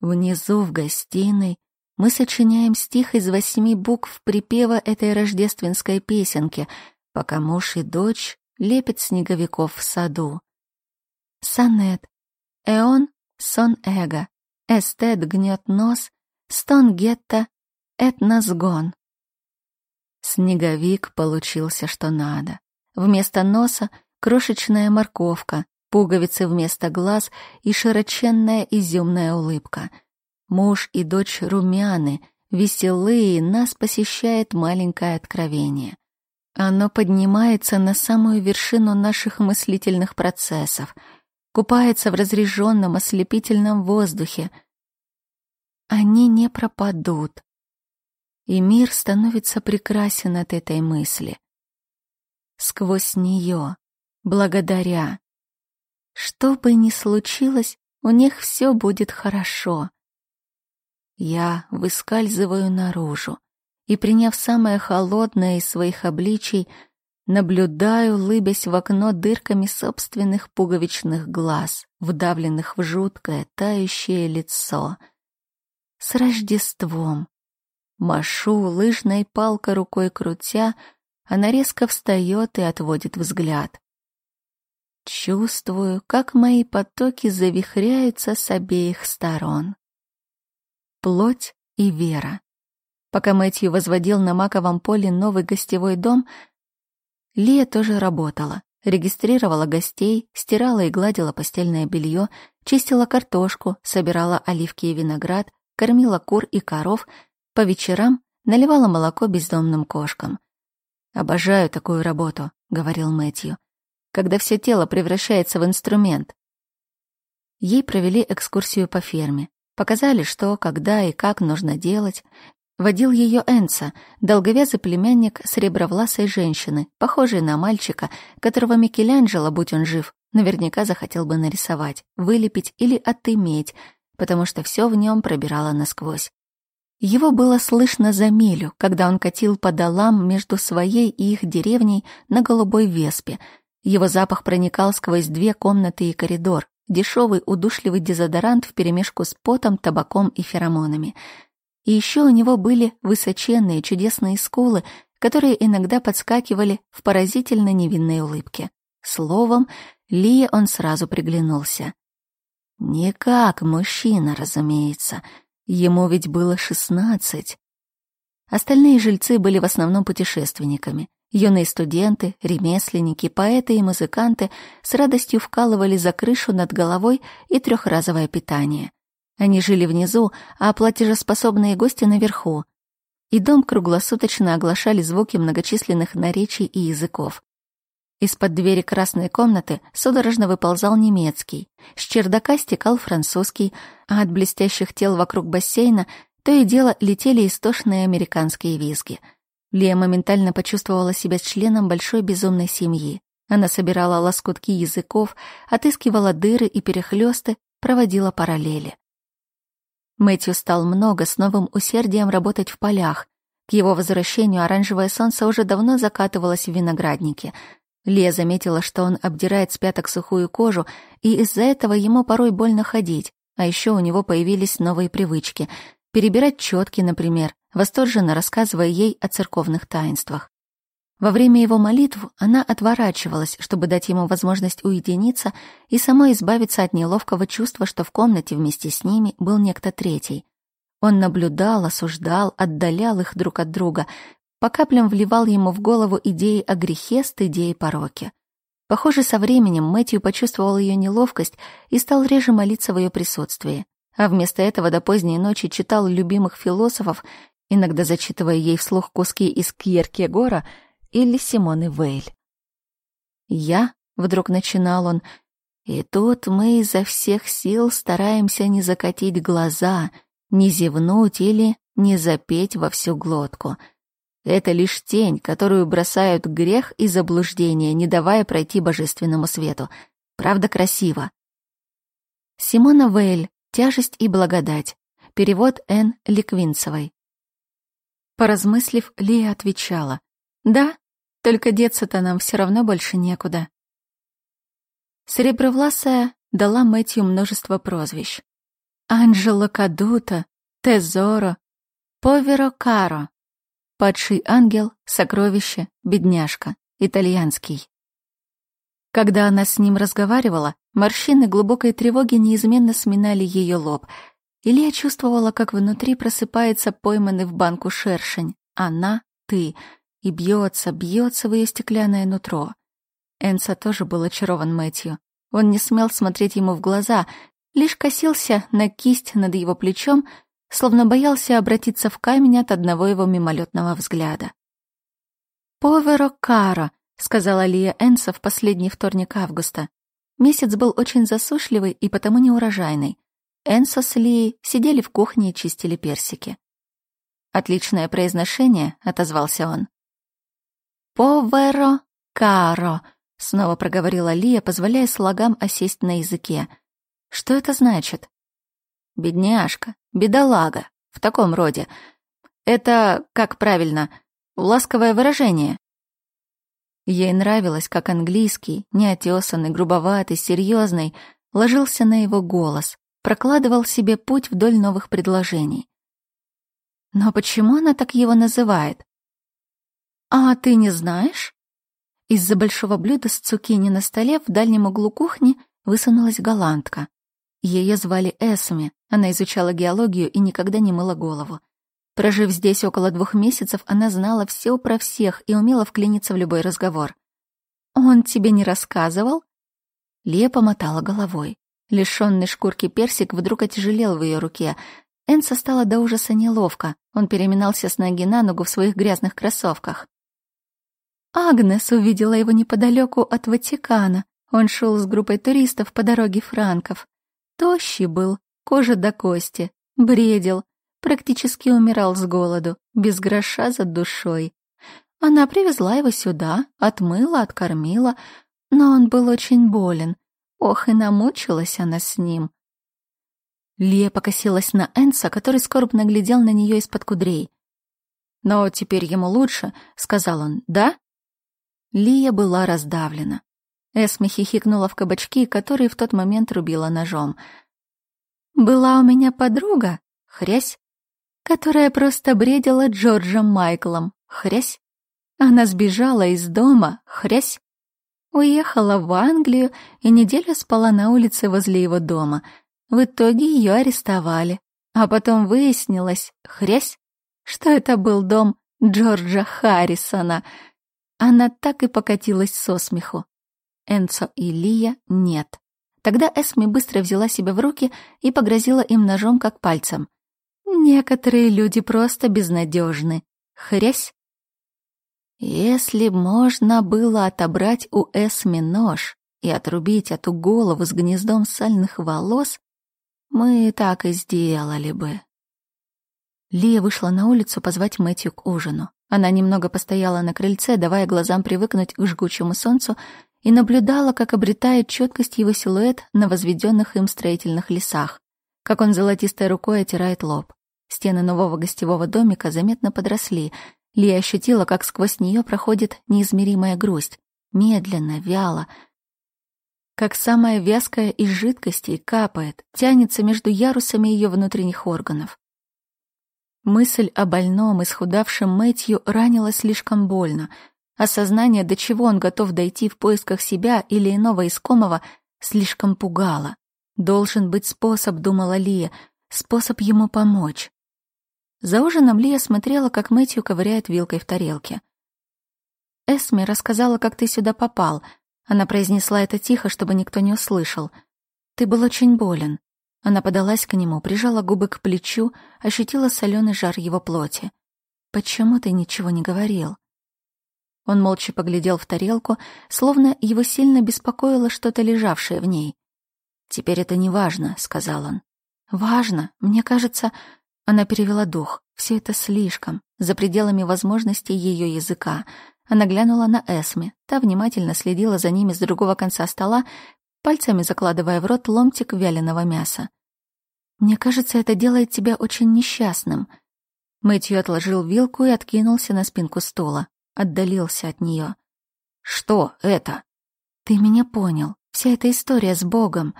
A: Внизу в гостиной мы сочиняем стих из восьми букв припева этой рождественской песенки, пока муж и дочь лепят снеговиков в саду. Сонет, эон сон эго, эстет гнет нос, стон гетто, этносгон. Снеговик получился что надо. Вместо носа крошечная морковка, пуговицы вместо глаз и широченная изюмная улыбка. Муж и дочь румяны, веселые, нас посещает маленькое откровение. Оно поднимается на самую вершину наших мыслительных процессов, купается в разреженном ослепительном воздухе. Они не пропадут. И мир становится прекрасен от этой мысли. Сквозь нее, благодаря. Что бы ни случилось, у них все будет хорошо. Я выскальзываю наружу и, приняв самое холодное из своих обличий, наблюдаю, лыбясь в окно дырками собственных пуговичных глаз, вдавленных в жуткое, тающее лицо. С Рождеством! Машу лыжной палкой рукой крутя, она резко встает и отводит взгляд. Чувствую, как мои потоки завихряются с обеих сторон. Плоть и вера. Пока Мэтью возводил на маковом поле новый гостевой дом, Лия тоже работала. Регистрировала гостей, стирала и гладила постельное белье, чистила картошку, собирала оливки и виноград, кормила кур и коров, по вечерам наливала молоко бездомным кошкам. «Обожаю такую работу», — говорил Мэтью, «когда все тело превращается в инструмент». Ей провели экскурсию по ферме, показали, что, когда и как нужно делать, Водил ее Энца, долговязый племянник сребровласой женщины, похожий на мальчика, которого Микеланджело, будь он жив, наверняка захотел бы нарисовать, вылепить или отыметь, потому что все в нем пробирало насквозь. Его было слышно за милю, когда он катил по долам между своей и их деревней на голубой веспе. Его запах проникал сквозь две комнаты и коридор, дешевый удушливый дезодорант вперемешку с потом, табаком и феромонами — и еще у него были высоченные чудесные скулы, которые иногда подскакивали в поразительно невинной улыбке. Словом, Лия он сразу приглянулся. Не как мужчина, разумеется. Ему ведь было шестнадцать. Остальные жильцы были в основном путешественниками. Юные студенты, ремесленники, поэты и музыканты с радостью вкалывали за крышу над головой и трехразовое питание. Они жили внизу, а платежеспособные гости наверху. И дом круглосуточно оглашали звуки многочисленных наречий и языков. Из-под двери красной комнаты судорожно выползал немецкий, с чердака стекал французский, а от блестящих тел вокруг бассейна то и дело летели истошные американские визги. Лия моментально почувствовала себя членом большой безумной семьи. Она собирала лоскутки языков, отыскивала дыры и перехлёсты, проводила параллели. Мэтью стал много с новым усердием работать в полях. К его возвращению оранжевое солнце уже давно закатывалось в винограднике. Лия заметила, что он обдирает с пяток сухую кожу, и из-за этого ему порой больно ходить. А еще у него появились новые привычки. Перебирать четки, например, восторженно рассказывая ей о церковных таинствах. Во время его молитв она отворачивалась, чтобы дать ему возможность уединиться и самой избавиться от неловкого чувства, что в комнате вместе с ними был некто третий. Он наблюдал, осуждал, отдалял их друг от друга, по каплям вливал ему в голову идеи о грехе, стыде и пороке. Похоже, со временем Мэтью почувствовал ее неловкость и стал реже молиться в ее присутствии, а вместо этого до поздней ночи читал любимых философов, иногда зачитывая ей вслух куски из Кьеркегора — или Симоны Вейль. «Я», — вдруг начинал он, — «и тут мы изо всех сил стараемся не закатить глаза, не зевнуть или не запеть во всю глотку. Это лишь тень, которую бросают грех и заблуждение, не давая пройти божественному свету. Правда, красиво». Симона Вейль «Тяжесть и благодать». Перевод Н. Ликвинцевой. Поразмыслив, Лия отвечала. Да, только деться-то нам все равно больше некуда. Серебровласая дала Мэтью множество прозвищ. Анджело Кадута, Тезоро, Поверо Каро, Падший ангел, Сокровище, Бедняжка, Итальянский. Когда она с ним разговаривала, Морщины глубокой тревоги неизменно сминали ее лоб. Илья чувствовала, как внутри просыпается пойманный в банку шершень. Она — ты. И бьется, бьется в ее стеклянное нутро. Энса тоже был очарован Мэтью. Он не смел смотреть ему в глаза, лишь косился на кисть над его плечом, словно боялся обратиться в камень от одного его мимолетного взгляда. «Поверо каро», — сказала Лия Энса в последний вторник августа. Месяц был очень засушливый и потому неурожайный. Энса с Лией сидели в кухне и чистили персики. «Отличное произношение», — отозвался он. «Поверо каро», — снова проговорила Лия, позволяя слогам осесть на языке. «Что это значит?» «Бедняжка, бедолага, в таком роде. Это, как правильно, ласковое выражение». Ей нравилось, как английский, неотесанный, грубоватый, серьезный, ложился на его голос, прокладывал себе путь вдоль новых предложений. Но почему она так его называет? «А ты не знаешь?» Из-за большого блюда с цукини на столе в дальнем углу кухни высунулась голландка. Ее звали Эсми, она изучала геологию и никогда не мыла голову. Прожив здесь около двух месяцев, она знала все про всех и умела вклиниться в любой разговор. «Он тебе не рассказывал?» Лия помотала головой. Лишённый шкурки персик вдруг отяжелел в ее руке. Энса стала до ужаса неловко. Он переминался с ноги на ногу в своих грязных кроссовках. Агнес увидела его неподалеку от Ватикана. Он шел с группой туристов по дороге франков. Тощий был, кожа до кости, бредил, практически умирал с голоду, без гроша за душой. Она привезла его сюда, отмыла, откормила, но он был очень болен. Ох, и намучилась она с ним. Лия покосилась на Энса, который скорбно глядел на нее из-под кудрей. «Но теперь ему лучше», — сказал он, — «да?» Лия была раздавлена. Эсми хихикнула в кабачки, которые в тот момент рубила ножом. «Была у меня подруга, хрясь, которая просто бредила Джорджем Майклом, хрясь. Она сбежала из дома, хрясь. Уехала в Англию и неделю спала на улице возле его дома. В итоге ее арестовали. А потом выяснилось, хрясь, что это был дом Джорджа Харрисона — она так и покатилась со смеху. Энцо и Лия нет. Тогда Эсми быстро взяла себя в руки и погрозила им ножом, как пальцем. Некоторые люди просто безнадежны. Хрясь. Если можно было отобрать у Эсми нож и отрубить эту голову с гнездом сальных волос, мы так и сделали бы. Лия вышла на улицу позвать Мэтью к ужину. Она немного постояла на крыльце, давая глазам привыкнуть к жгучему солнцу, и наблюдала, как обретает четкость его силуэт на возведенных им строительных лесах, как он золотистой рукой отирает лоб. Стены нового гостевого домика заметно подросли. Лия ощутила, как сквозь нее проходит неизмеримая грусть. Медленно, вяло, как самая вязкая из жидкостей капает, тянется между ярусами ее внутренних органов. Мысль о больном, исхудавшем Мэтью ранила слишком больно. Осознание, до чего он готов дойти в поисках себя или иного искомого, слишком пугало. Должен быть способ, думала Лия, способ ему помочь. За ужином Лия смотрела, как Мэтью ковыряет вилкой в тарелке. «Эсми рассказала, как ты сюда попал». Она произнесла это тихо, чтобы никто не услышал. «Ты был очень болен. Она подалась к нему, прижала губы к плечу, ощутила соленый жар его плоти. «Почему ты ничего не говорил?» Он молча поглядел в тарелку, словно его сильно беспокоило что-то лежавшее в ней. «Теперь это не важно», — сказал он. «Важно. Мне кажется...» Она перевела дух. Все это слишком, за пределами возможностей ее языка. Она глянула на Эсми. Та внимательно следила за ними с другого конца стола, пальцами закладывая в рот ломтик вяленого мяса. «Мне кажется, это делает тебя очень несчастным». Мэтью отложил вилку и откинулся на спинку стула, отдалился от нее. «Что это?» «Ты меня понял. Вся эта история с Богом».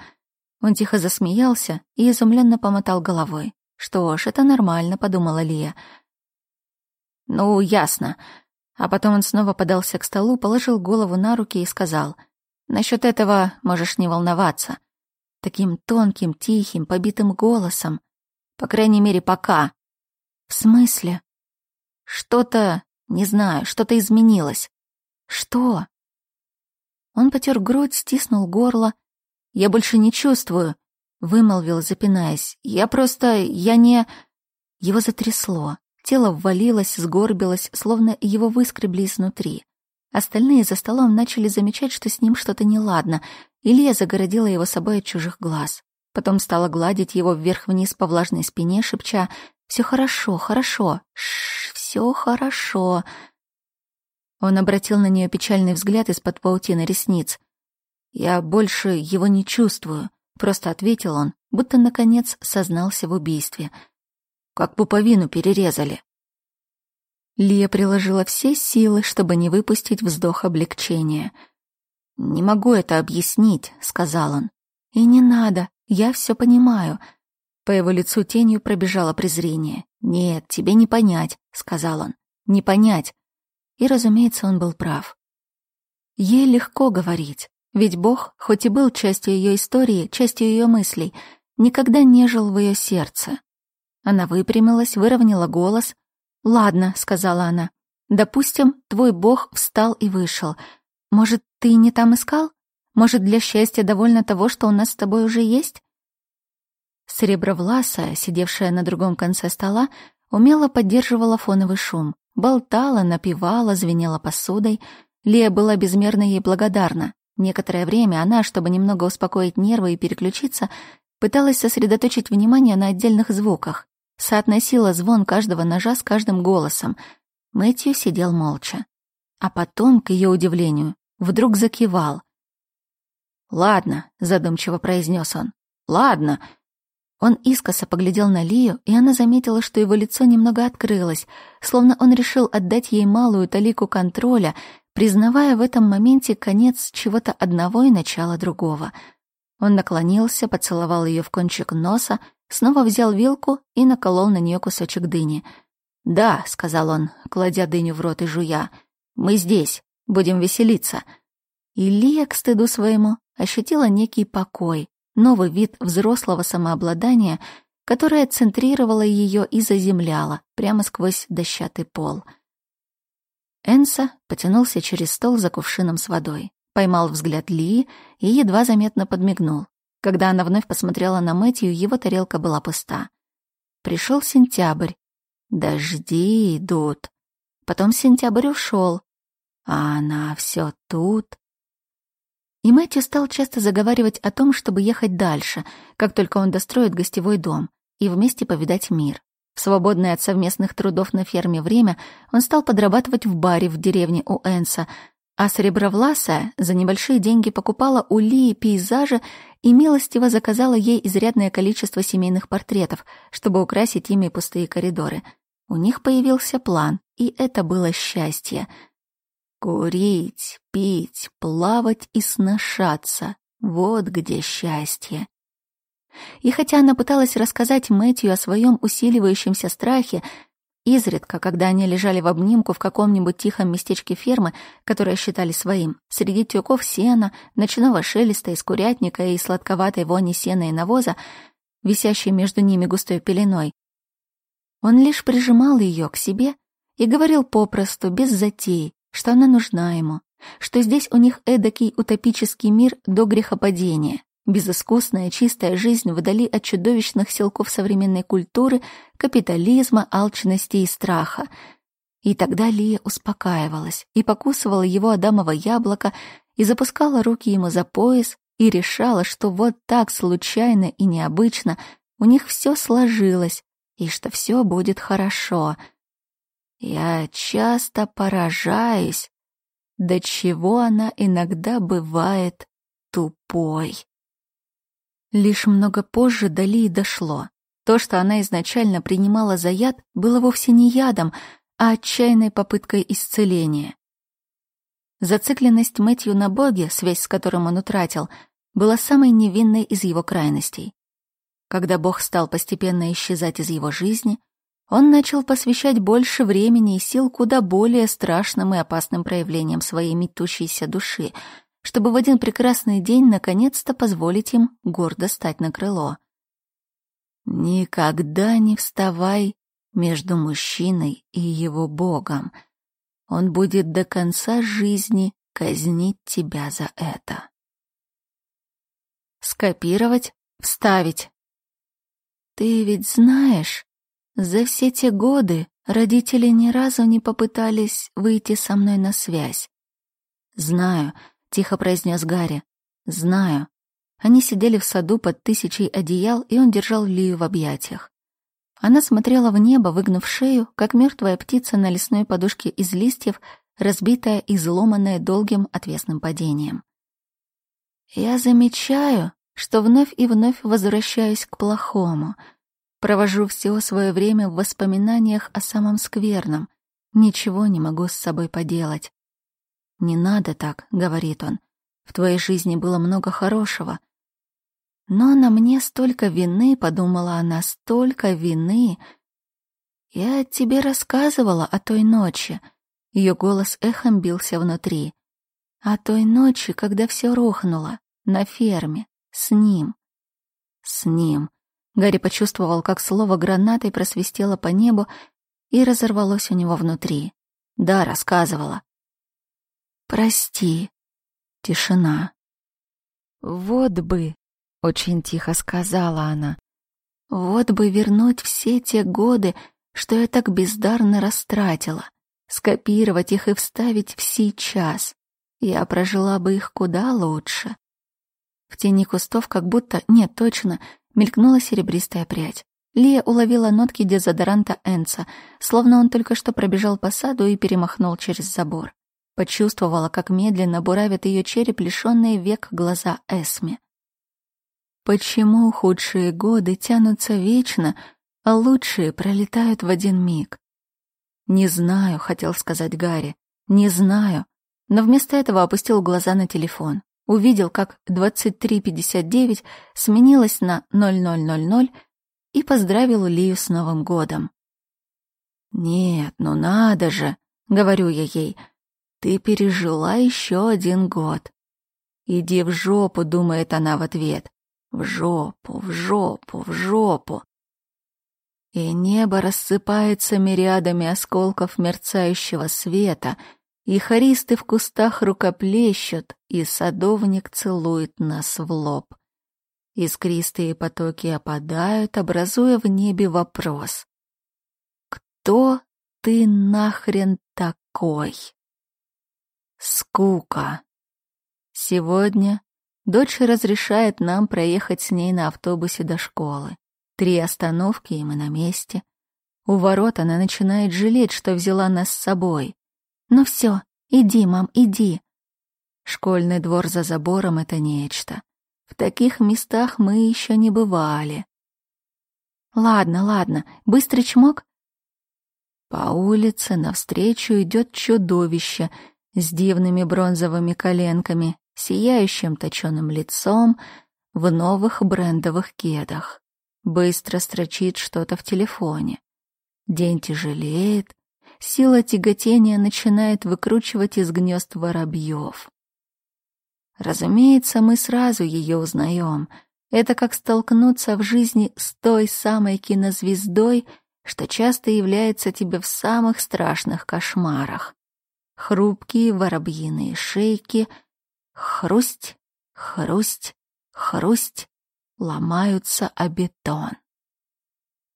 A: Он тихо засмеялся и изумленно помотал головой. «Что ж, это нормально», — подумала Лия. «Ну, ясно». А потом он снова подался к столу, положил голову на руки и сказал — Насчет этого можешь не волноваться. Таким тонким, тихим, побитым голосом. По крайней мере, пока. В смысле? Что-то, не знаю, что-то изменилось. Что? Он потер грудь, стиснул горло. Я больше не чувствую, вымолвил, запинаясь. Я просто, я не... Его затрясло. Тело ввалилось, сгорбилось, словно его выскребли изнутри. Остальные за столом начали замечать, что с ним что-то неладно. Илья загородила его собой от чужих глаз. Потом стала гладить его вверх-вниз по влажной спине, шепча «Все хорошо, хорошо, шш, все хорошо». Он обратил на нее печальный взгляд из-под паутины ресниц. «Я больше его не чувствую», — просто ответил он, будто, наконец, сознался в убийстве — как пуповину перерезали. Лия приложила все силы, чтобы не выпустить вздох облегчения. «Не могу это объяснить», — сказал он. «И не надо, я все понимаю». По его лицу тенью пробежало презрение. «Нет, тебе не понять», — сказал он. «Не понять». И, разумеется, он был прав. Ей легко говорить, ведь Бог, хоть и был частью ее истории, частью ее мыслей, никогда не жил в ее сердце. Она выпрямилась, выровняла голос. «Ладно», — сказала она. «Допустим, твой бог встал и вышел. Может, ты не там искал? Может, для счастья довольно того, что у нас с тобой уже есть?» Серебровласая, сидевшая на другом конце стола, умело поддерживала фоновый шум. Болтала, напевала, звенела посудой. Лия была безмерно ей благодарна. Некоторое время она, чтобы немного успокоить нервы и переключиться, пыталась сосредоточить внимание на отдельных звуках соотносила звон каждого ножа с каждым голосом. Мэтью сидел молча. А потом, к ее удивлению, вдруг закивал. «Ладно», — задумчиво произнес он. «Ладно». Он искоса поглядел на Лию, и она заметила, что его лицо немного открылось, словно он решил отдать ей малую талику контроля, признавая в этом моменте конец чего-то одного и начало другого. Он наклонился, поцеловал ее в кончик носа, Снова взял вилку и наколол на нее кусочек дыни. «Да», — сказал он, кладя дыню в рот и жуя, — «мы здесь, будем веселиться». И Лия, к стыду своему, ощутила некий покой, новый вид взрослого самообладания, которое центрировало ее и заземляло прямо сквозь дощатый пол. Энса потянулся через стол за кувшином с водой, поймал взгляд Лии и едва заметно подмигнул. Когда она вновь посмотрела на Мэтью, его тарелка была пуста. Пришел сентябрь. Дожди идут. Потом сентябрь ушел, а она все тут. И Мэтью стал часто заговаривать о том, чтобы ехать дальше, как только он достроит гостевой дом, и вместе повидать мир. В свободное от совместных трудов на ферме время он стал подрабатывать в баре в деревне у Энса, а Сребровласая за небольшие деньги покупала у Лии пейзажи и милостиво заказала ей изрядное количество семейных портретов, чтобы украсить ими пустые коридоры. У них появился план, и это было счастье. Курить, пить, плавать и сношаться — вот где счастье. И хотя она пыталась рассказать Мэтью о своем усиливающемся страхе, Изредка, когда они лежали в обнимку в каком-нибудь тихом местечке фермы, которое считали своим, среди тюков сена, ночного шелеста из курятника и сладковатой вони сена и навоза, висящей между ними густой пеленой, он лишь прижимал ее к себе и говорил попросту, без затей, что она нужна ему, что здесь у них эдакий утопический мир до грехопадения, Безыскусная, чистая жизнь вдали от чудовищных силков современной культуры, капитализма, алчности и страха. И тогда Лия успокаивалась и покусывала его адамово яблоко и запускала руки ему за пояс и решала, что вот так случайно и необычно у них все сложилось и что все будет хорошо. Я часто поражаюсь, до чего она иногда бывает тупой. Лишь много позже до Лии дошло. То, что она изначально принимала за яд, было вовсе не ядом, а отчаянной попыткой исцеления. Зацикленность Мэтью на Боге, связь с которым он утратил, была самой невинной из его крайностей. Когда Бог стал постепенно исчезать из его жизни, он начал посвящать больше времени и сил куда более страшным и опасным проявлениям своей метущейся души — чтобы в один прекрасный день наконец-то позволить им гордо стать на крыло. Никогда не вставай между мужчиной и его богом. Он будет до конца жизни казнить тебя за это. Скопировать, вставить. Ты ведь знаешь, за все те годы родители ни разу не попытались выйти со мной на связь. Знаю, тихо произнес Гарри. Знаю. Они сидели в саду под тысячей одеял, и он держал Лию в объятиях. Она смотрела в небо, выгнув шею, как мертвая птица на лесной подушке из листьев, разбитая и изломанная долгим отвесным падением. «Я замечаю, что вновь и вновь возвращаюсь к плохому. Провожу все свое время в воспоминаниях о самом скверном. Ничего не могу с собой поделать. «Не надо так», — говорит он. «В твоей жизни было много хорошего. Но на мне столько вины, подумала она, столько вины. Я тебе рассказывала о той ночи. Ее голос эхом бился внутри. О той ночи, когда все рухнуло, на ферме, с ним. С ним. Гарри почувствовал, как слово гранатой просвистело по небу и разорвалось у него внутри. Да, рассказывала. Прости. Тишина. Вот бы очень тихо сказала она. Вот бы вернуть все те годы, что я так бездарно растратила, скопировать их и вставить в сейчас. Я прожила бы их куда лучше. В тени кустов как будто, нет, точно, мелькнула серебристая прядь. Лия уловила нотки дезодоранта Энца, словно он только что пробежал по саду и перемахнул через забор. Почувствовала, как медленно буравят ее череп, лишённые век глаза Эсми. Почему худшие годы тянутся вечно, а лучшие пролетают в один миг? Не знаю, хотел сказать Гарри. Не знаю. Но вместо этого опустил глаза на телефон. Увидел, как 23.59 сменилось на 0000 и поздравил Лию с Новым годом. «Нет, ну надо же!» — говорю я ей. «Ты пережила еще один год». «Иди в жопу», — думает она в ответ. В жопу, в жопу, в жопу. И небо рассыпается мириадами осколков мерцающего света, и хористы в кустах рукоплещут, и садовник целует нас в лоб. Искристые потоки опадают, образуя в небе вопрос. Кто ты нахрен такой? Скука. Сегодня Дочь разрешает нам проехать с ней на автобусе до школы. Три остановки, и мы на месте. У ворот она начинает жалеть, что взяла нас с собой. «Ну все, иди, мам, иди». Школьный двор за забором — это нечто. В таких местах мы еще не бывали. Ладно, ладно, быстрый чмок. По улице навстречу идет чудовище с дивными бронзовыми коленками сияющим точёным лицом, в новых брендовых кедах. Быстро строчит что-то в телефоне. День тяжелеет, сила тяготения начинает выкручивать из гнезд воробьев. Разумеется, мы сразу ее узнаем. Это как столкнуться в жизни с той самой кинозвездой, что часто является тебе в самых страшных кошмарах. Хрупкие воробьиные шейки — Хрусть, хрусть, хрусть ломаются о бетон.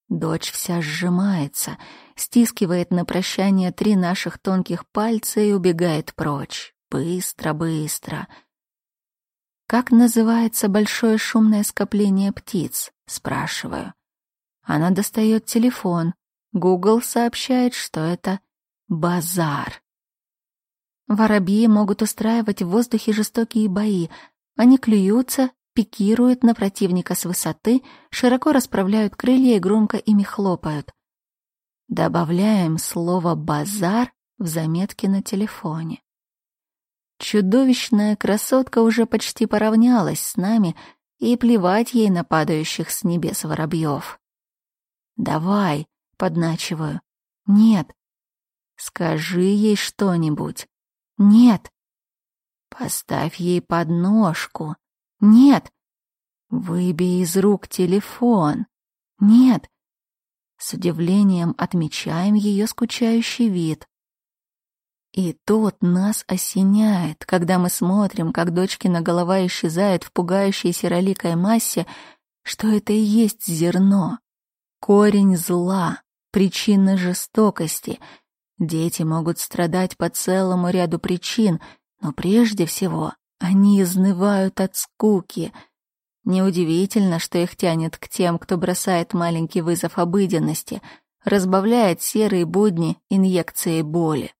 A: Дочь вся сжимается, стискивает на прощание три наших тонких пальца и убегает прочь. Быстро, быстро. «Как называется большое шумное скопление птиц?» — спрашиваю. Она достает телефон. Google сообщает, что это базар. Воробьи могут устраивать в воздухе жестокие бои. Они клюются, пикируют на противника с высоты, широко расправляют крылья и громко ими хлопают. Добавляем слово «базар» в заметки на телефоне. Чудовищная красотка уже почти поравнялась с нами, и плевать ей на падающих с небес воробьев. «Давай», — подначиваю. «Нет». «Скажи ей что-нибудь». Нет. Поставь ей подножку. Нет. Выбей из рук телефон. Нет. С удивлением отмечаем ее скучающий вид. И тут нас осеняет, когда мы смотрим, как дочкина голова исчезает в пугающей сероликой массе, что это и есть зерно, корень зла, причина жестокости. Дети могут страдать по целому ряду причин, но прежде всего они изнывают от скуки. Неудивительно, что их тянет к тем, кто бросает маленький вызов обыденности, разбавляет серые будни инъекцией боли.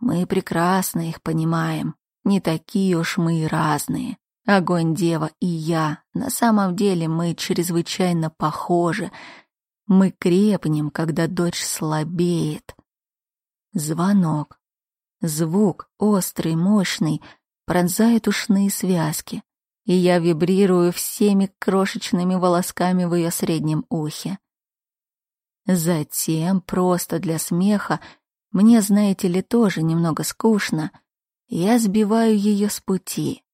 A: Мы прекрасно их понимаем. Не такие уж мы и разные. Огонь дева и я. На самом деле мы чрезвычайно похожи. Мы крепнем, когда дочь слабеет. Звонок. Звук, острый, мощный, пронзает ушные связки, и я вибрирую всеми крошечными волосками в ее среднем ухе. Затем, просто для смеха, мне, знаете ли, тоже немного скучно. Я сбиваю ее с пути.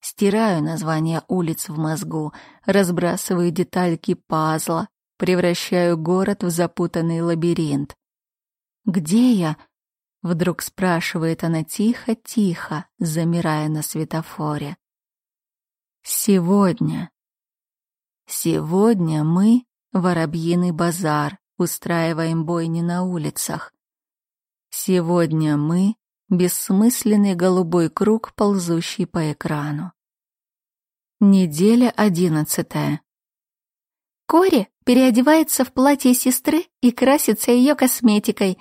A: Стираю названия улиц в мозгу, разбрасываю детальки пазла, превращаю город в запутанный лабиринт. «Где я?» — вдруг спрашивает она тихо-тихо, замирая на светофоре. «Сегодня. Сегодня мы, Воробьиный базар, устраиваем бойни на улицах. Сегодня мы — бессмысленный голубой круг, ползущий по экрану. Неделя одиннадцатая.
B: Кори переодевается в платье сестры и красится ее косметикой.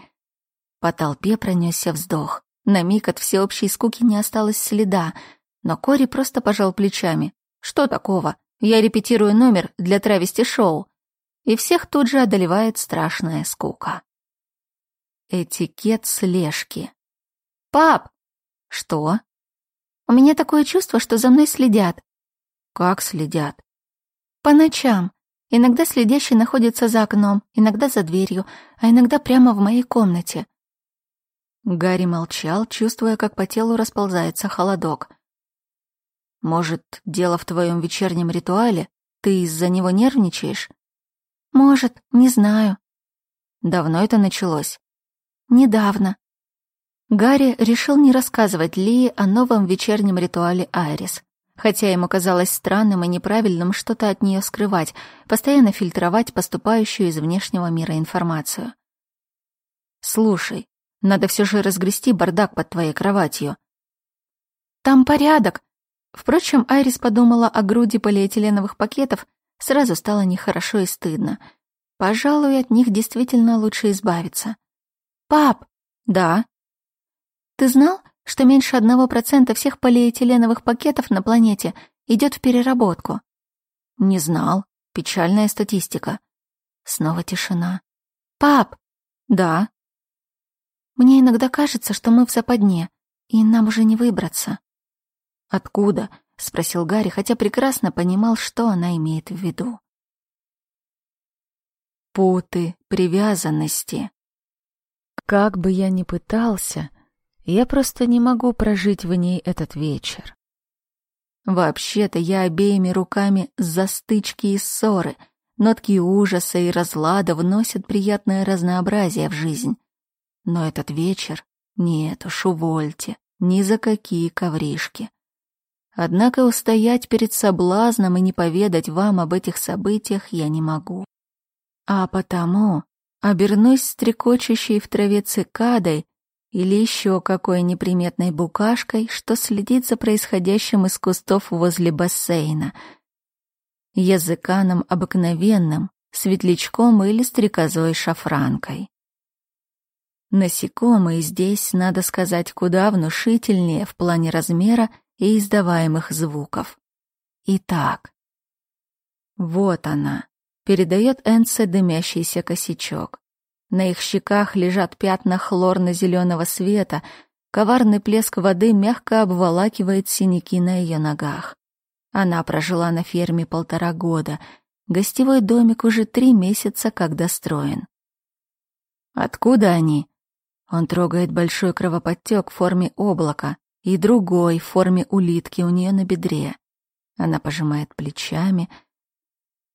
A: По толпе пронесся вздох. На миг от всеобщей скуки не осталось следа, но Кори просто пожал плечами. «Что такого? Я репетирую номер для травести-шоу». И всех тут же одолевает страшная скука. Этикет слежки.
B: «Пап!»
A: «Что?»
B: «У меня такое чувство, что за мной следят».
A: «Как следят?»
B: «По ночам. Иногда следящий находится за окном, иногда за дверью, а иногда прямо в моей комнате».
A: Гарри молчал, чувствуя, как по телу расползается холодок. «Может, дело в твоем вечернем ритуале? Ты из-за него нервничаешь?»
B: «Может, не знаю».
A: «Давно это началось?»
B: Недавно.
A: Гарри решил не рассказывать Лии о новом вечернем ритуале Айрис. Хотя ему казалось странным и неправильным что-то от нее скрывать, постоянно фильтровать поступающую из внешнего мира информацию. «Слушай, надо все же разгрести бардак под твоей кроватью».
B: «Там порядок!» Впрочем, Айрис подумала о груди полиэтиленовых пакетов, сразу стало нехорошо и стыдно. Пожалуй, от них действительно лучше избавиться. «Пап!»
A: «Да».
B: «Ты знал, что меньше одного процента всех полиэтиленовых пакетов на планете идет в переработку?»
A: «Не знал. Печальная статистика». Снова тишина.
B: «Пап!»
A: «Да».
B: «Мне иногда кажется, что мы в западне, и нам уже не выбраться».
A: «Откуда?» — спросил Гарри, хотя прекрасно понимал, что она имеет в виду. Путы привязанности. Как бы я ни пытался, я просто не могу прожить в ней этот вечер. Вообще-то я обеими руками за стычки и ссоры, нотки ужаса и разлада вносят приятное разнообразие в жизнь. Но этот вечер нет уж, увольте, ни за какие ковришки. Однако устоять перед соблазном и не поведать вам об этих событиях я не могу. А потому обернусь стрекочущей в траве цикадой или еще какой неприметной букашкой, что следит за происходящим из кустов возле бассейна. Языканом обыкновенным, светлячком или стрекозой-шафранкой. Насекомые здесь, надо сказать, куда внушительнее в плане размера и издаваемых звуков. Итак, вот она, передает Энце дымящийся косячок. На их щеках лежат пятна хлорно-зеленого света, коварный плеск воды мягко обволакивает синяки на ее ногах. Она прожила на ферме полтора года, гостевой домик уже три месяца как достроен. Откуда они? Он трогает большой кровоподтек в форме облака, и другой в форме улитки у нее на бедре. Она пожимает плечами.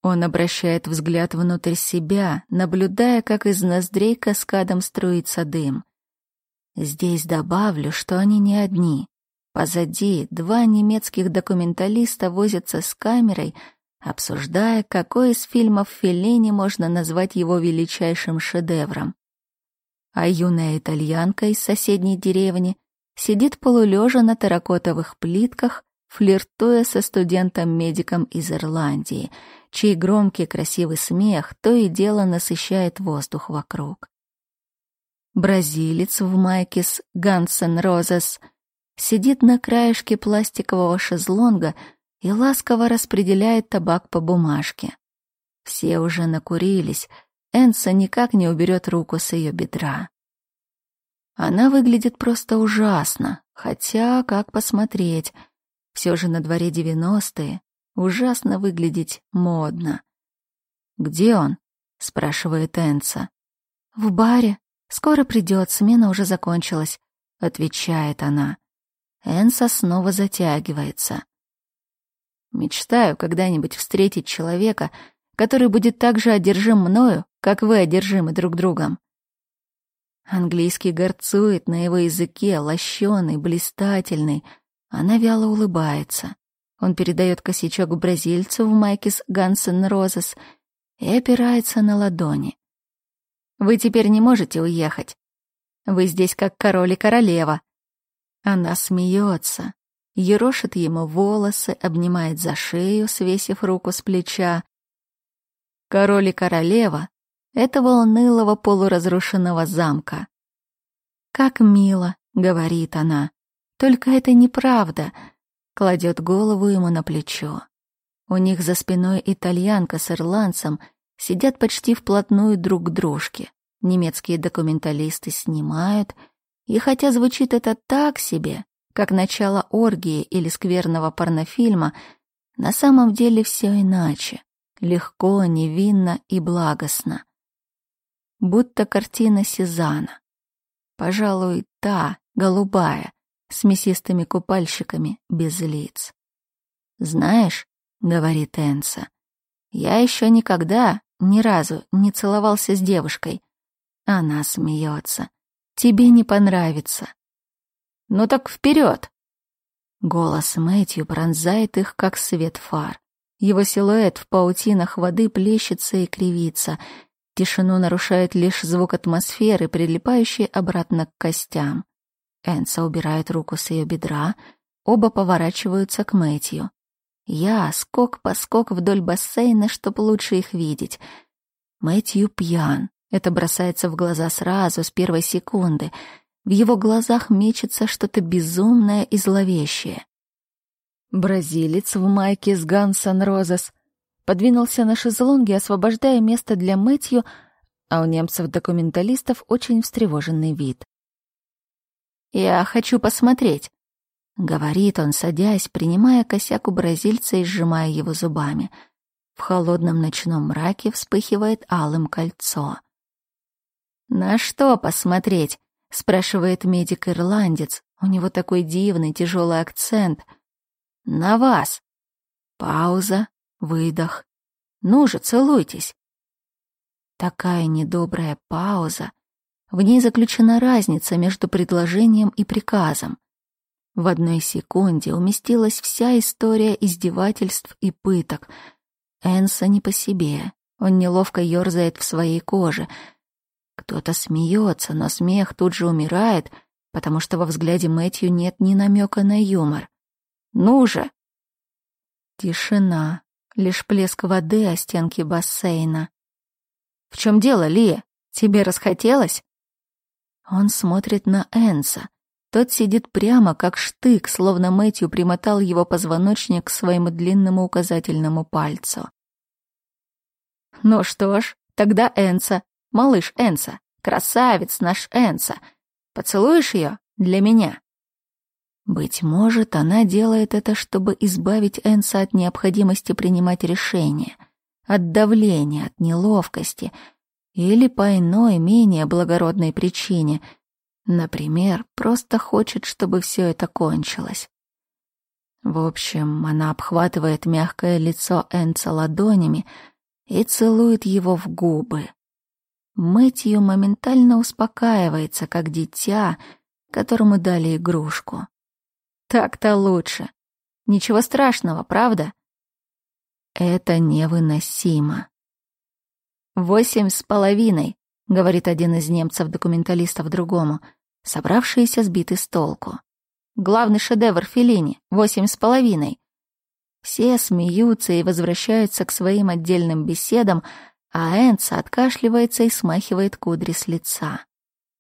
A: Он обращает взгляд внутрь себя, наблюдая, как из ноздрей каскадом струится дым. Здесь добавлю, что они не одни. Позади два немецких документалиста возятся с камерой, обсуждая, какой из фильмов Феллини можно назвать его величайшим шедевром. А юная итальянка из соседней деревни сидит полулежа на терракотовых плитках, флиртуя со студентом-медиком из Ирландии, чей громкий красивый смех то и дело насыщает воздух вокруг. Бразилец в майке с Гансен Розес сидит на краешке пластикового шезлонга и ласково распределяет табак по бумажке. Все уже накурились, Энса никак не уберет руку с ее бедра. Она выглядит просто ужасно, хотя, как посмотреть, все же на дворе девяностые, ужасно выглядеть модно. «Где он?» — спрашивает Энса. «В баре. Скоро придет, смена уже закончилась», — отвечает она. Энса снова затягивается. «Мечтаю когда-нибудь встретить человека, который будет так же одержим мною, как вы одержимы друг другом. Английский горцует на его языке, лощеный, блистательный. Она вяло улыбается. Он передает косячок бразильцу в майке с Гансен Розес и опирается на ладони. «Вы теперь не можете уехать. Вы здесь как король и королева». Она смеется, ерошит ему волосы, обнимает за шею, свесив руку с плеча. Король и королева этого унылого полуразрушенного замка. «Как мило», — говорит она, — «только это неправда», — кладет голову ему на плечо. У них за спиной итальянка с ирландцем сидят почти вплотную друг к дружке. Немецкие документалисты снимают, и хотя звучит это так себе, как начало оргии или скверного порнофильма, на самом деле все иначе. Легко, невинно и благостно будто картина Сезана. Пожалуй, та, голубая, с мясистыми купальщиками без лиц. «Знаешь», — говорит Энса, — «я еще никогда, ни разу не целовался с девушкой». Она смеется. «Тебе не понравится». «Ну так вперед!» Голос Мэтью пронзает их, как свет фар. Его силуэт в паутинах воды плещется и кривится — Тишину нарушает лишь звук атмосферы, прилипающий обратно к костям. Энса убирает руку с ее бедра, оба поворачиваются к Мэтью. Я скок по скок вдоль бассейна, чтобы лучше их видеть. Мэтью пьян. Это бросается в глаза сразу, с первой секунды. В его глазах мечется что-то безумное и зловещее. Бразилец в майке с Гансан Розес подвинулся на шезлонге, освобождая место для Мэтью, а у немцев-документалистов очень встревоженный вид. «Я хочу посмотреть», — говорит он, садясь, принимая косяк у бразильца и сжимая его зубами. В холодном ночном мраке вспыхивает алым кольцо. «На что посмотреть?» — спрашивает медик-ирландец. У него такой дивный тяжелый акцент. «На вас». Пауза, Выдох. Ну же, целуйтесь. Такая недобрая пауза. В ней заключена разница между предложением и приказом. В одной секунде уместилась вся история издевательств и пыток. Энса не по себе. Он неловко ёрзает в своей коже. Кто-то смеется, но смех тут же умирает, потому что во взгляде Мэтью нет ни намека на юмор. «Ну же!» Тишина лишь плеск воды о стенке бассейна. «В чем дело, Лия? Тебе расхотелось?» Он смотрит на Энса. Тот сидит прямо, как штык, словно Мэтью примотал его позвоночник к своему длинному указательному пальцу. «Ну что ж, тогда Энса, малыш Энса, красавец наш Энса. Поцелуешь ее для меня?» Быть может, она делает это, чтобы избавить Энса от необходимости принимать решения, от давления, от неловкости или по иной, менее благородной причине. Например, просто хочет, чтобы все это кончилось. В общем, она обхватывает мягкое лицо Энца ладонями и целует его в губы. Мэтью моментально успокаивается, как дитя, которому дали игрушку. Так-то лучше. Ничего страшного, правда? Это невыносимо. «Восемь с половиной», — говорит один из немцев-документалистов другому, собравшиеся сбиты с толку. «Главный шедевр Феллини — восемь с половиной». Все смеются и возвращаются к своим отдельным беседам, а Энца откашливается и смахивает кудри с лица.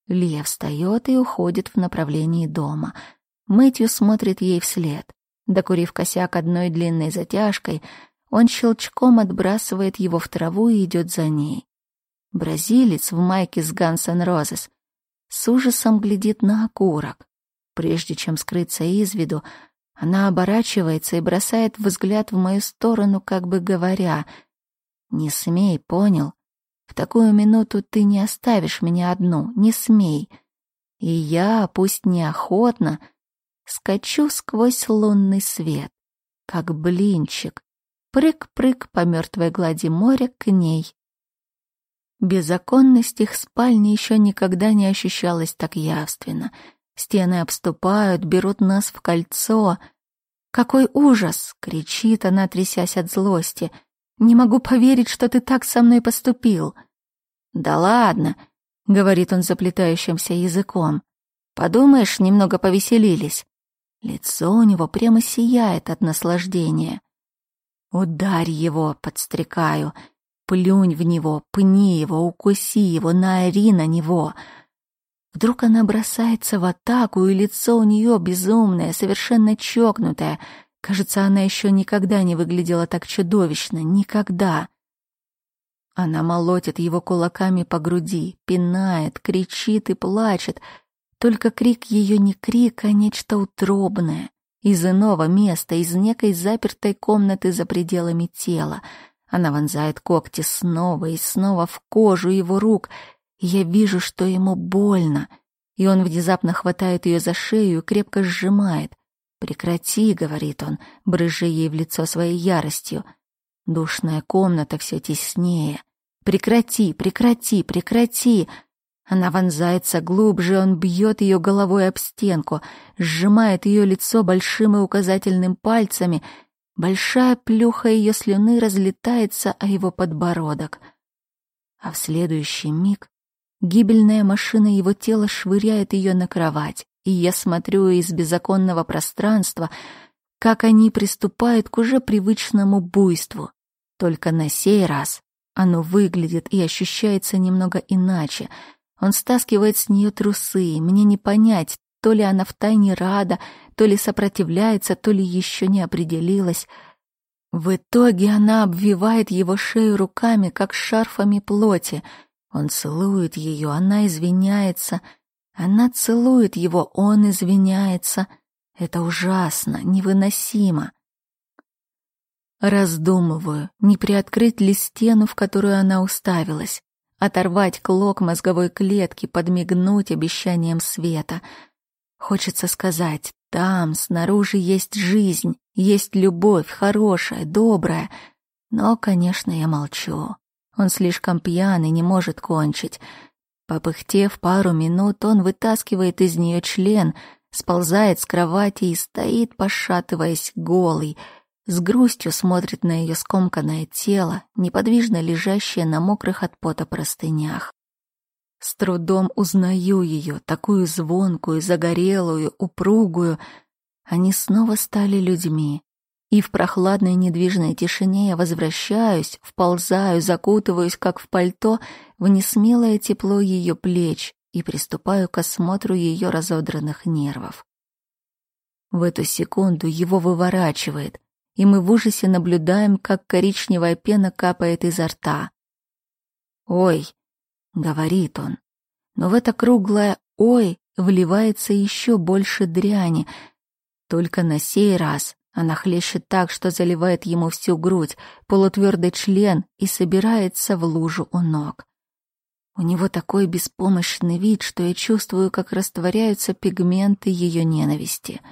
A: Лия встает и уходит в направлении дома. Мэтью смотрит ей вслед. Докурив косяк одной длинной затяжкой, он щелчком отбрасывает его в траву и идет за ней. Бразилец в майке с Guns N' Roses с ужасом глядит на окурок. Прежде чем скрыться из виду, она оборачивается и бросает взгляд в мою сторону, как бы говоря, «Не смей, понял? В такую минуту ты не оставишь меня одну, не смей». И я, пусть неохотно, скачу сквозь лунный свет, как блинчик, прыг-прыг по мертвой глади моря к ней. Беззаконность их спальни еще никогда не ощущалась так явственно. Стены обступают, берут нас в кольцо. «Какой ужас!» — кричит она, трясясь от злости. «Не могу поверить, что ты так со мной поступил!» «Да ладно!» — говорит он заплетающимся языком. «Подумаешь, немного повеселились». Лицо у него прямо сияет от наслаждения. Ударь его, подстрекаю. Плюнь в него, пни его, укуси его, наори на него. Вдруг она бросается в атаку, и лицо у нее безумное, совершенно чокнутое. Кажется, она еще никогда не выглядела так чудовищно. Никогда. Она молотит его кулаками по груди, пинает, кричит и плачет. Только крик ее не крик, а нечто утробное из иного места, из некой запертой комнаты за пределами тела. Она вонзает когти снова и снова в кожу его рук, я вижу, что ему больно, и он внезапно хватает ее за шею и крепко сжимает. «Прекрати», — говорит он, брызжа ей в лицо своей яростью. Душная комната все теснее. «Прекрати, прекрати, прекрати!» Она вонзается глубже, он бьет ее головой об стенку, сжимает ее лицо большим и указательным пальцами. Большая плюха ее слюны разлетается о его подбородок. А в следующий миг гибельная машина его тела швыряет ее на кровать, и я смотрю из беззаконного пространства, как они приступают к уже привычному буйству. Только на сей раз оно выглядит и ощущается немного иначе — он стаскивает с нее трусы. Мне не понять, то ли она втайне рада, то ли сопротивляется, то ли еще не определилась. В итоге она обвивает его шею руками, как шарфами плоти. Он целует ее, она извиняется. Она целует его, он извиняется. Это ужасно, невыносимо. Раздумываю, не приоткрыть ли стену, в которую она уставилась оторвать клок мозговой клетки, подмигнуть обещанием света. Хочется сказать, там, снаружи есть жизнь, есть любовь, хорошая, добрая. Но, конечно, я молчу. Он слишком пьян и не может кончить. Попыхтев пару минут, он вытаскивает из нее член, сползает с кровати и стоит, пошатываясь голый — с грустью смотрит на ее скомканное тело, неподвижно лежащее на мокрых от пота простынях. С трудом узнаю ее, такую звонкую, загорелую, упругую. Они снова стали людьми. И в прохладной недвижной тишине я возвращаюсь, вползаю, закутываюсь, как в пальто, в несмелое тепло ее плеч и приступаю к осмотру ее разодранных нервов. В эту секунду его выворачивает, и мы в ужасе наблюдаем, как коричневая пена капает изо рта. «Ой», — говорит он, но в это круглое «ой» вливается еще больше дряни. Только на сей раз она хлещет так, что заливает ему всю грудь, полутвердый член и собирается в лужу у ног. У него такой беспомощный вид, что я чувствую, как растворяются пигменты ее ненависти.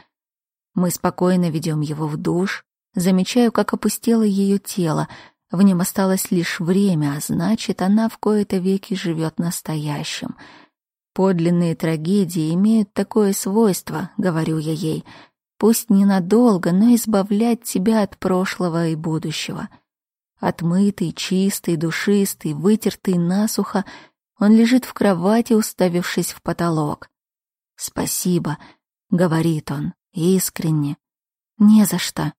A: Мы спокойно ведем его в душ, замечаю, как опустело ее тело, в нем осталось лишь время, а значит, она в кои-то веки живет настоящим. Подлинные трагедии имеют такое свойство, говорю я ей, пусть ненадолго, но избавлять тебя от прошлого и будущего. Отмытый, чистый, душистый, вытертый насухо, он лежит в кровати, уставившись в потолок. «Спасибо», — говорит он, искренне. «Не за что».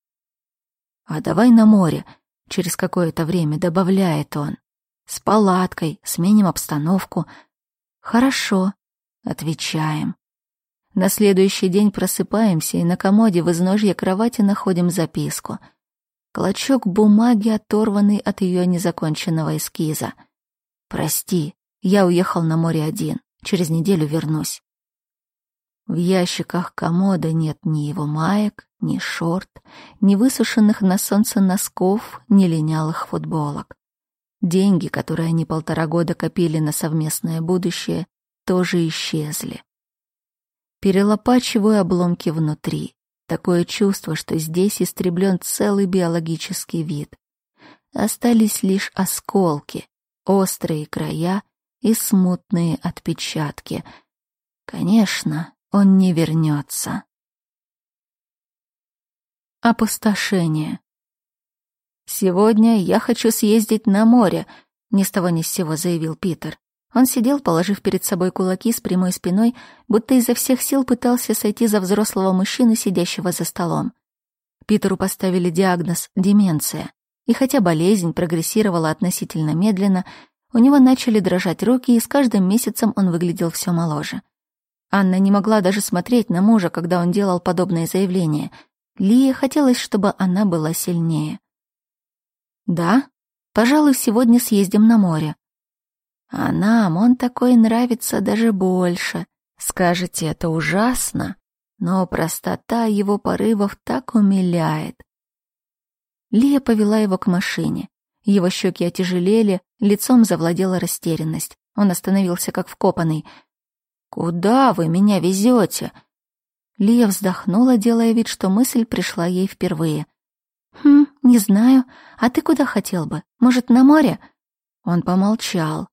A: «А давай на море», Через какое-то время добавляет он. С палаткой, сменим обстановку. Хорошо, отвечаем. На следующий день просыпаемся и на комоде в изножье кровати находим записку. Клочок бумаги, оторванный от ее незаконченного эскиза. «Прости, я уехал на море один. Через неделю вернусь. В ящиках комода нет ни его маек, ни шорт, ни высушенных на солнце носков, ни линялых футболок. Деньги, которые они полтора года копили на совместное будущее, тоже исчезли. Перелопачиваю обломки внутри. Такое чувство, что здесь истреблен целый биологический вид. Остались лишь осколки, острые края и смутные отпечатки. Конечно, он не вернется. Опустошение. «Сегодня я хочу съездить на море», — ни с того ни с сего заявил Питер. Он сидел, положив перед собой кулаки с прямой спиной, будто изо всех сил пытался сойти за взрослого мужчину, сидящего за столом. Питеру поставили диагноз «деменция», и хотя болезнь прогрессировала относительно медленно, у него начали дрожать руки, и с каждым месяцем он выглядел все моложе. Анна не могла даже смотреть на мужа, когда он делал подобное заявление. Лии хотелось, чтобы она была сильнее. «Да, пожалуй, сегодня съездим на море». «А нам он такой нравится даже больше. Скажете, это ужасно, но простота его порывов так умиляет». Лия повела его к машине. Его щеки отяжелели, лицом завладела растерянность. Он остановился как вкопанный — «Куда вы меня везете?» Лия вздохнула, делая вид, что мысль пришла ей впервые. «Хм, не знаю. А ты куда хотел бы? Может, на море?» Он помолчал.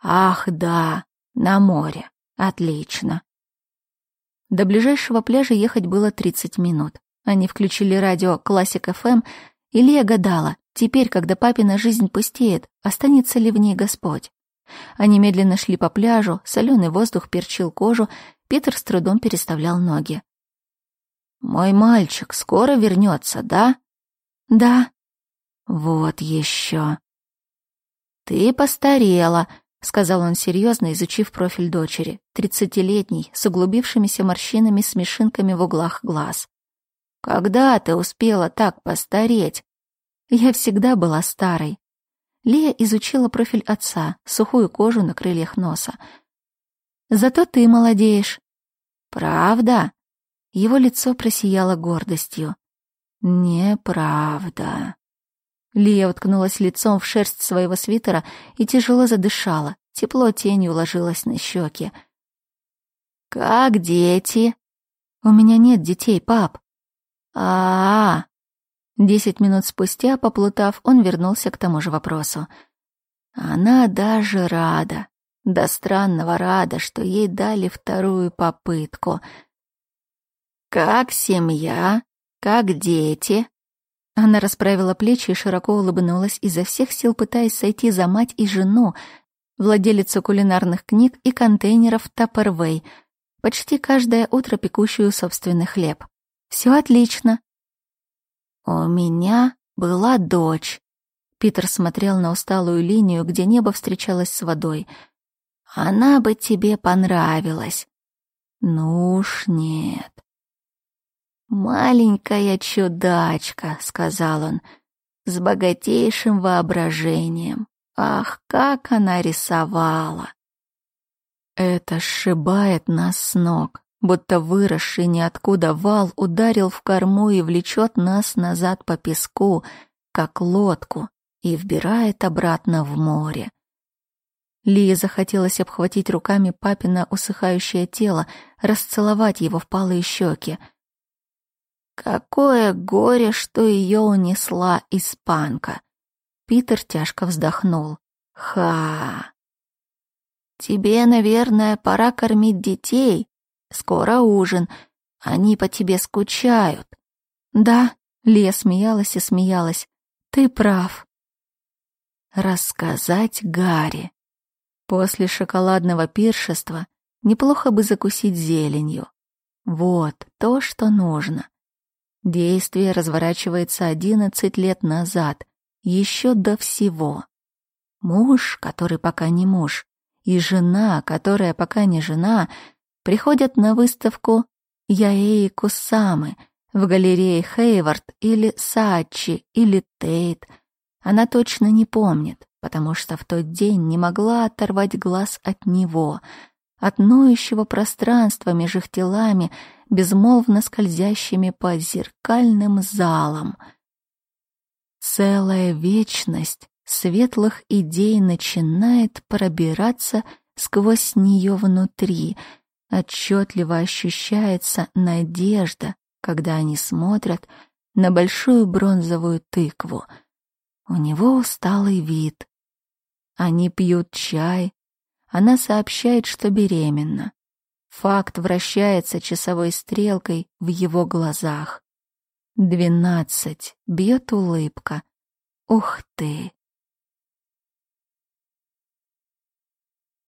A: «Ах, да, на море. Отлично». До ближайшего пляжа ехать было 30 минут. Они включили радио «Классик ФМ», и Лия гадала, теперь, когда папина жизнь пустеет, останется ли в ней Господь. Они медленно шли по пляжу, соленый воздух перчил кожу, Питер с трудом переставлял ноги. «Мой мальчик скоро вернется, да?» «Да». «Вот еще». «Ты постарела», — сказал он серьезно, изучив профиль дочери, тридцатилетний, с углубившимися морщинами смешинками в углах глаз. «Когда ты успела так постареть?» «Я всегда была старой», Лия изучила профиль отца, сухую кожу на крыльях носа. «Зато ты молодеешь». «Правда?» Его лицо просияло гордостью. «Неправда». Лия уткнулась лицом в шерсть своего свитера и тяжело задышала. Тепло тенью ложилось на щеки. «Как дети?» «У меня нет детей, пап». «А-а-а!» Десять минут спустя, поплутав, он вернулся к тому же вопросу. Она даже рада, до странного рада, что ей дали вторую попытку. «Как семья? Как дети?» Она расправила плечи и широко улыбнулась, изо всех сил пытаясь сойти за мать и жену, владелицу кулинарных книг и контейнеров Таппервей, почти каждое утро пекущую собственный хлеб. «Все отлично», «У меня была дочь». Питер смотрел на усталую линию, где небо встречалось с водой. «Она бы тебе понравилась». «Ну уж нет». «Маленькая чудачка», — сказал он, — «с богатейшим воображением. Ах, как она рисовала!» Это сшибает нас с ног будто выросший ниоткуда вал ударил в корму и влечет нас назад по песку, как лодку, и вбирает обратно в море.
B: Лии захотелось обхватить руками папина усыхающее тело, расцеловать его впалые щеки. Какое горе, что ее унесла испанка. Питер тяжко вздохнул. Ха. Тебе, наверное, пора кормить детей. Скоро ужин. Они по тебе скучают. Да, Лия смеялась и смеялась. Ты прав. Рассказать Гарри. После шоколадного пиршества неплохо бы закусить зеленью. Вот то, что нужно. Действие разворачивается одиннадцать лет назад, еще до всего. Муж, который пока не муж, и жена, которая пока не жена, приходят на выставку Яэи Кусамы в галерее Хейвард или Сачи или Тейт. Она точно не помнит потому что в тот день не могла оторвать глаз от него, от ноющего пространства между их телами, безмолвно скользящими по зеркальным залам. Целая вечность светлых идей начинает пробираться сквозь нее внутри. Отчетливо ощущается надежда, когда они смотрят на большую бронзовую тыкву. У него усталый вид, они пьют чай. Она сообщает, что беременна. Факт вращается часовой стрелкой в его глазах. Двенадцать. Бьет улыбка. Ух ты!